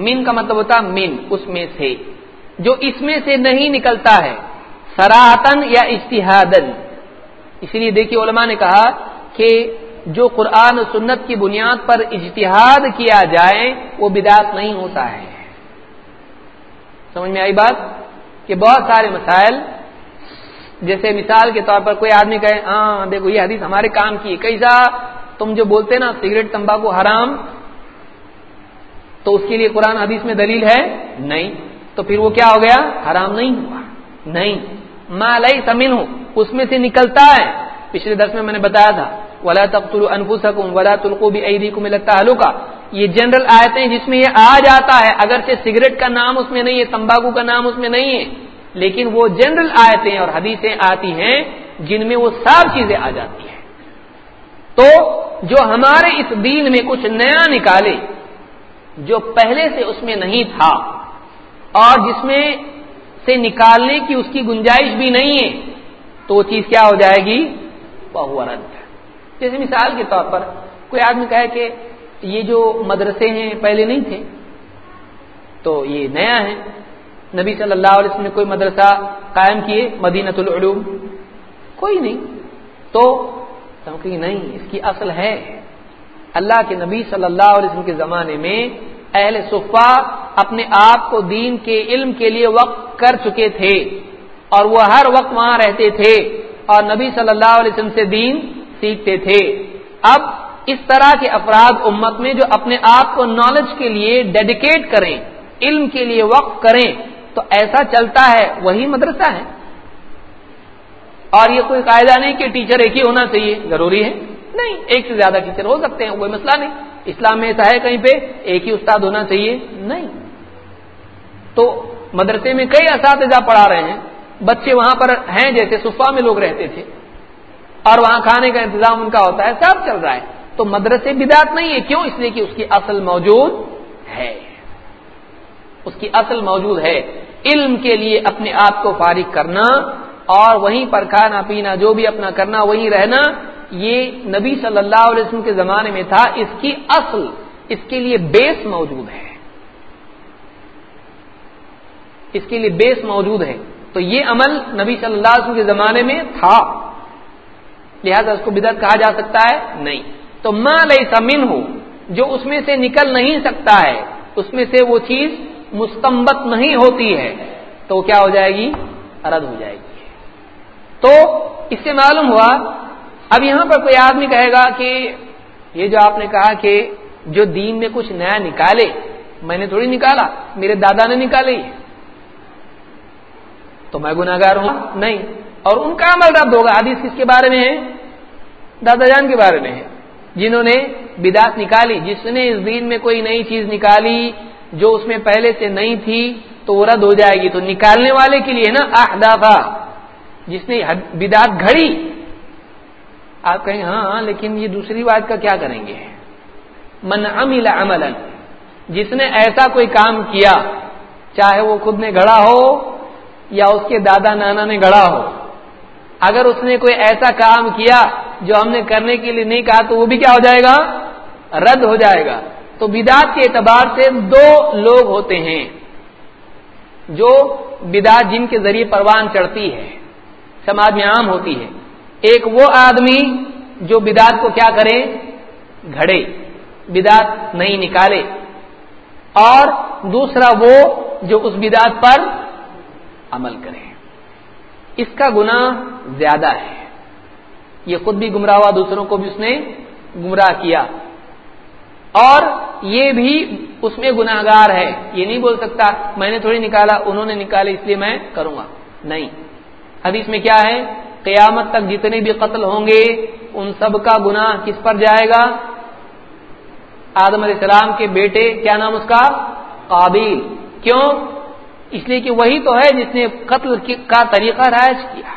من کا مطلب ہوتا من، اس میں سے. جو اس میں سے نہیں نکلتا ہے سراہتن یا اشتہادن اسی لیے دیکھیے علماء نے کہا کہ جو قرآن و سنت کی بنیاد پر اجتہاد کیا جائے، وہ بدعت نہیں ہوتا ہے۔ سمجھ میں آئی بات؟ کہ بہت سارے مسائل، جیسے مثال کے طور پر کوئی آدمی کہے ہاں دیکھو، یہ حدیث ہمارے کام کی کیسا تم جو بولتے نا، سگریٹ، تمباکو حرام، تو اس کے لیے قرآن حدیث میں دلیل ہے؟ نہیں۔ تو پھر وہ کیا ہو گیا؟ حرام نہیں ہوا۔ نہیں۔ مالئی سمین ہوں اس میں سے نکلتا ہے۔ پچھلے دس میں میں نے بتایا تھا۔ ولا تختل انفسکم ولا تلقوا بايديكم الى التهلكه یہ جنرل آیتیں جس میں یہ آ جاتا ہے اگرچہ سگریٹ کا نام اس میں نہیں ہے، تمباکو کا نام اس میں نہیں ہے، لیکن وہ جنرل آیتیں اور حدیثیں آتی ہیں جن میں وہ سب چیزیں آ جاتی ہیں۔ تو جو ہمارے اس دین میں کچھ نیا نکالے، جو پہلے سے اس میں نہیں تھا اور جس میں سے نکالنے کی اس کی گنجائش بھی نہیں ہے، تو وہ چیز کیا ہو جائے گی؟ بہو رد۔ جیسے مثال کے طور پر کوئی آدمی کہے کہ یہ جو مدرسے ہیں پہلے نہیں تھے، تو یہ نیا ہے۔ نبی صلی اللہ علیہ وسلم نے کوئی مدرسہ قائم کیے مدینت العلوم۔ کوئی نہیں۔ تو کہ نہیں، اس کی اصل ہے۔ اللہ کے نبی صلی اللہ علیہ وسلم کے زمانے میں اہل صفا اپنے آپ کو دین کے علم کے لیے وقت کر چکے تھے اور وہ ہر وقت وہاں رہتے تھے۔ اور نبی صلی اللہ علیہ وسلم سے دین سیکھتے تھے۔ اب اس طرح کے افراد امت میں جو اپنے آپ کو نالج کے لیے ڈیڈیکیٹ کریں، علم کے لیے وقف کریں، تو ایسا چلتا ہے، وہی مدرسہ ہے۔ اور یہ کوئی قاعدہ نہیں کہ ٹیچر ایک ہی ہونا چاہیے، ضروری ہے؟ نہیں، ایک سے زیادہ ٹیچر ہو سکتے ہیں، کوئی مسئلہ نہیں۔ اسلام میں ایسا ہے کہیں پہ، ایک ہی استاد ہونا چاہیے۔ نہیں۔ تو مدرسے میں کئی اساتذہ پڑھا رہے ہیں، بچے وہاں پر ہیں جیسے صفا میں لوگ رہتے تھے۔ اور وہاں کھانے کا انتظام ان کا ہوتا ہے، سب چل رہا ہے۔ تو مدرسے بدات نہیں ہے، کیوں؟ اس لیے کہ اس کی اصل موجود ہے۔ اس کی اصل موجود ہے۔ علم کے لیے اپنے آپ کو فارغ کرنا اور وہیں پر کھانا پینا، جو بھی اپنا کرنا، وہیں رہنا، یہ نبی صلی اللہ علیہ وسلم کے زمانے میں تھا۔ اس کی اصل، اس کے لیے بیس موجود ہے۔ اس کے لیے بیس موجود ہے۔ تو یہ عمل نبی صلی اللہ علیہ وسلم کے زمانے میں تھا۔ لہذا اس کو بدعت کہا جا سکتا ہے؟ نہیں. تو ماں لئی سمن ہو جو اس میں سے نکل نہیں سکتا ہے، اس میں سے وہ چیز مستمبت نہیں ہوتی ہے، تو کیا ہو جائے گی؟ رد ہو جائے گی. تو اس سے معلوم ہوا، اب یہاں پر کوئی آدمی کہے گا کہ یہ جو آپ نے کہا کہ جو دین میں کچھ نیا نکالے، میں نے تھوڑی نکالا، میرے دادا نے نکالے تو میں گناگار ہوں؟ نہیں. اور ان کا عمل رد ہوگا۔ حدیث کس کے بارے میں ہے؟ دادا جان کے بارے میں ہے۔ جنہوں نے بدات نکالی، جس نے اس دین میں کوئی نئی چیز نکالی جو اس میں پہلے سے نہیں تھی، تو وہ رد ہو جائے گی۔ تو نکالنے والے کے لیے نا احدافا جس نے بدات گھڑی۔ آپ کہیں ہاں ہاں لیکن یہ دوسری بات کا کیا کریں گے؟ من عمل عملا، جس نے ایسا کوئی کام کیا، چاہے وہ خود نے گھڑا ہو یا اس کے دادا نانا نے گڑا ہو۔ اگر اس نے کوئی ایسا کام کیا جو ہم نے کرنے کے لیے نہیں کہا تو وہ بھی کیا ہو جائے گا؟ رد ہو جائے گا۔ تو بدات کے اعتبار سے دو لوگ ہوتے ہیں جو بدات جن کے ذریعے پروان چڑھتی ہے، سماج میں عام ہوتی ہے۔ ایک وہ آدمی جو بدات کو کیا کرے؟ گھڑے بدات نہیں نکالے۔ اور دوسرا وہ جو اس بدات پر عمل کرے۔ اس کا گنا زیادہ ہے۔ یہ خود بھی گمراہ ہوا، دوسروں کو بھی اس نے گمراہ کیا۔ اور یہ بھی اس میں گناگار ہے۔ یہ نہیں بول سکتا، میں نے تھوڑی نکالا، انہوں نے نکالا، اس لیے میں کروں گا۔ نہیں۔ حدیث میں کیا ہے؟ قیامت تک جتنے بھی قتل ہوں گے، ان سب کا گنا کس پر جائے گا؟ آدم علیہ السلام کے بیٹے، کیا نام اس کا؟ قابل کیوں؟ اس لیے کہ وہی تو ہے جس نے قتل کا طریقہ رائج کیا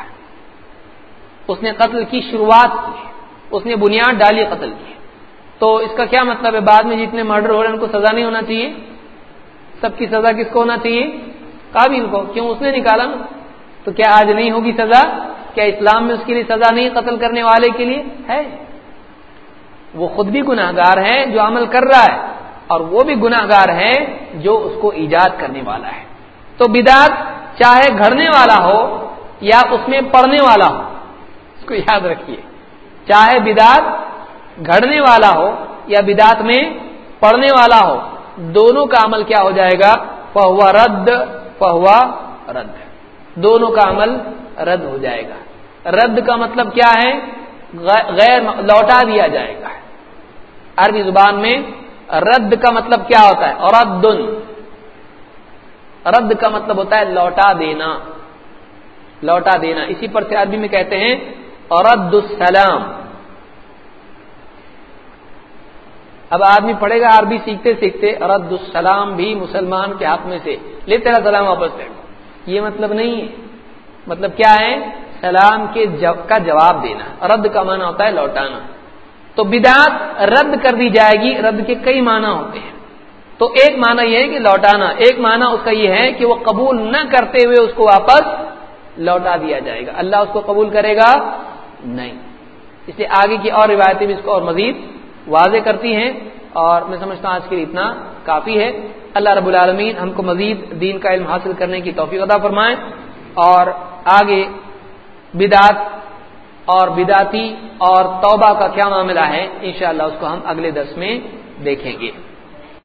اس نے قتل کی شروعات کی اس نے بنیاد ڈالی قتل کی تو اس کا کیا مطلب ہے؟ بعد میں جتنے مرڈر ہو رہے ہیں ان کو سزا نہیں ہونا چاہیے۔ سب کی سزا کس کو ہونا چاہیے؟ قابل کو۔ کیوں اس نے نکالا؟ نا تو کیا آج نہیں ہوگی سزا؟ کیا اسلام میں اس کے لیے سزا نہیں قتل کرنے والے کے لیے؟ ہے۔ وہ خود بھی گناہ گار ہے جو عمل کر رہا ہے اور وہ بھی گناہ گار ہے جو اس کو ایجاد کرنے والا ہے۔ تو بدات چاہے گھڑنے والا ہو یا اس میں پڑھنے والا ہو، اس کو یاد رکھیے۔ چاہے بدات گھڑنے والا ہو یا بدات میں پڑھنے والا ہو، دونوں کا عمل کیا ہو جائے گا؟ پہوا رد پہوا رد۔ دونوں کا عمل رد ہو جائے گا۔ رد کا مطلب کیا ہے؟ غیر لوٹا دیا جائے گا۔ عربی زبان میں رد کا مطلب کیا ہوتا ہے؟ اور رد کا مطلب ہوتا ہے لوٹا دینا۔ لوٹا دینا۔ اسی پر سے عربی میں کہتے ہیں، رد السلام۔ اب آدمی پڑھے گا عربی، سیکھتے سیکھتے رد السلام بھی مسلمان کے ہاتھ میں سے لے تیرا سلام واپس لے۔ یہ مطلب نہیں ہے۔ مطلب کیا ہے؟ سلام کے جب کا جواب دینا۔ رد کا معنی ہوتا ہے لوٹانا۔ تو بدعت رد کر دی جائے گی۔ رد کے کئی معنی ہوتے ہیں۔ تو ایک معنی یہ ہے کہ لوٹانا، ایک معنی اس کا یہ ہے کہ وہ قبول نہ کرتے ہوئے اس کو واپس لوٹا دیا جائے گا۔ اللہ اس کو قبول کرے گا؟ نہیں۔ اس لیے آگے کی اور روایتیں بھی اس کو اور مزید واضح کرتی ہیں اور میں سمجھتا ہوں آج کے لیے اتنا کافی ہے۔ اللہ رب العالمین ہم کو مزید دین کا علم حاصل کرنے کی توفیق ادا فرمائیں اور آگے بدعت اور بداتی اور توبہ کا کیا معاملہ ہے؟ انشاءاللہ اس کو ہم اگلے درس میں دیکھیں گے۔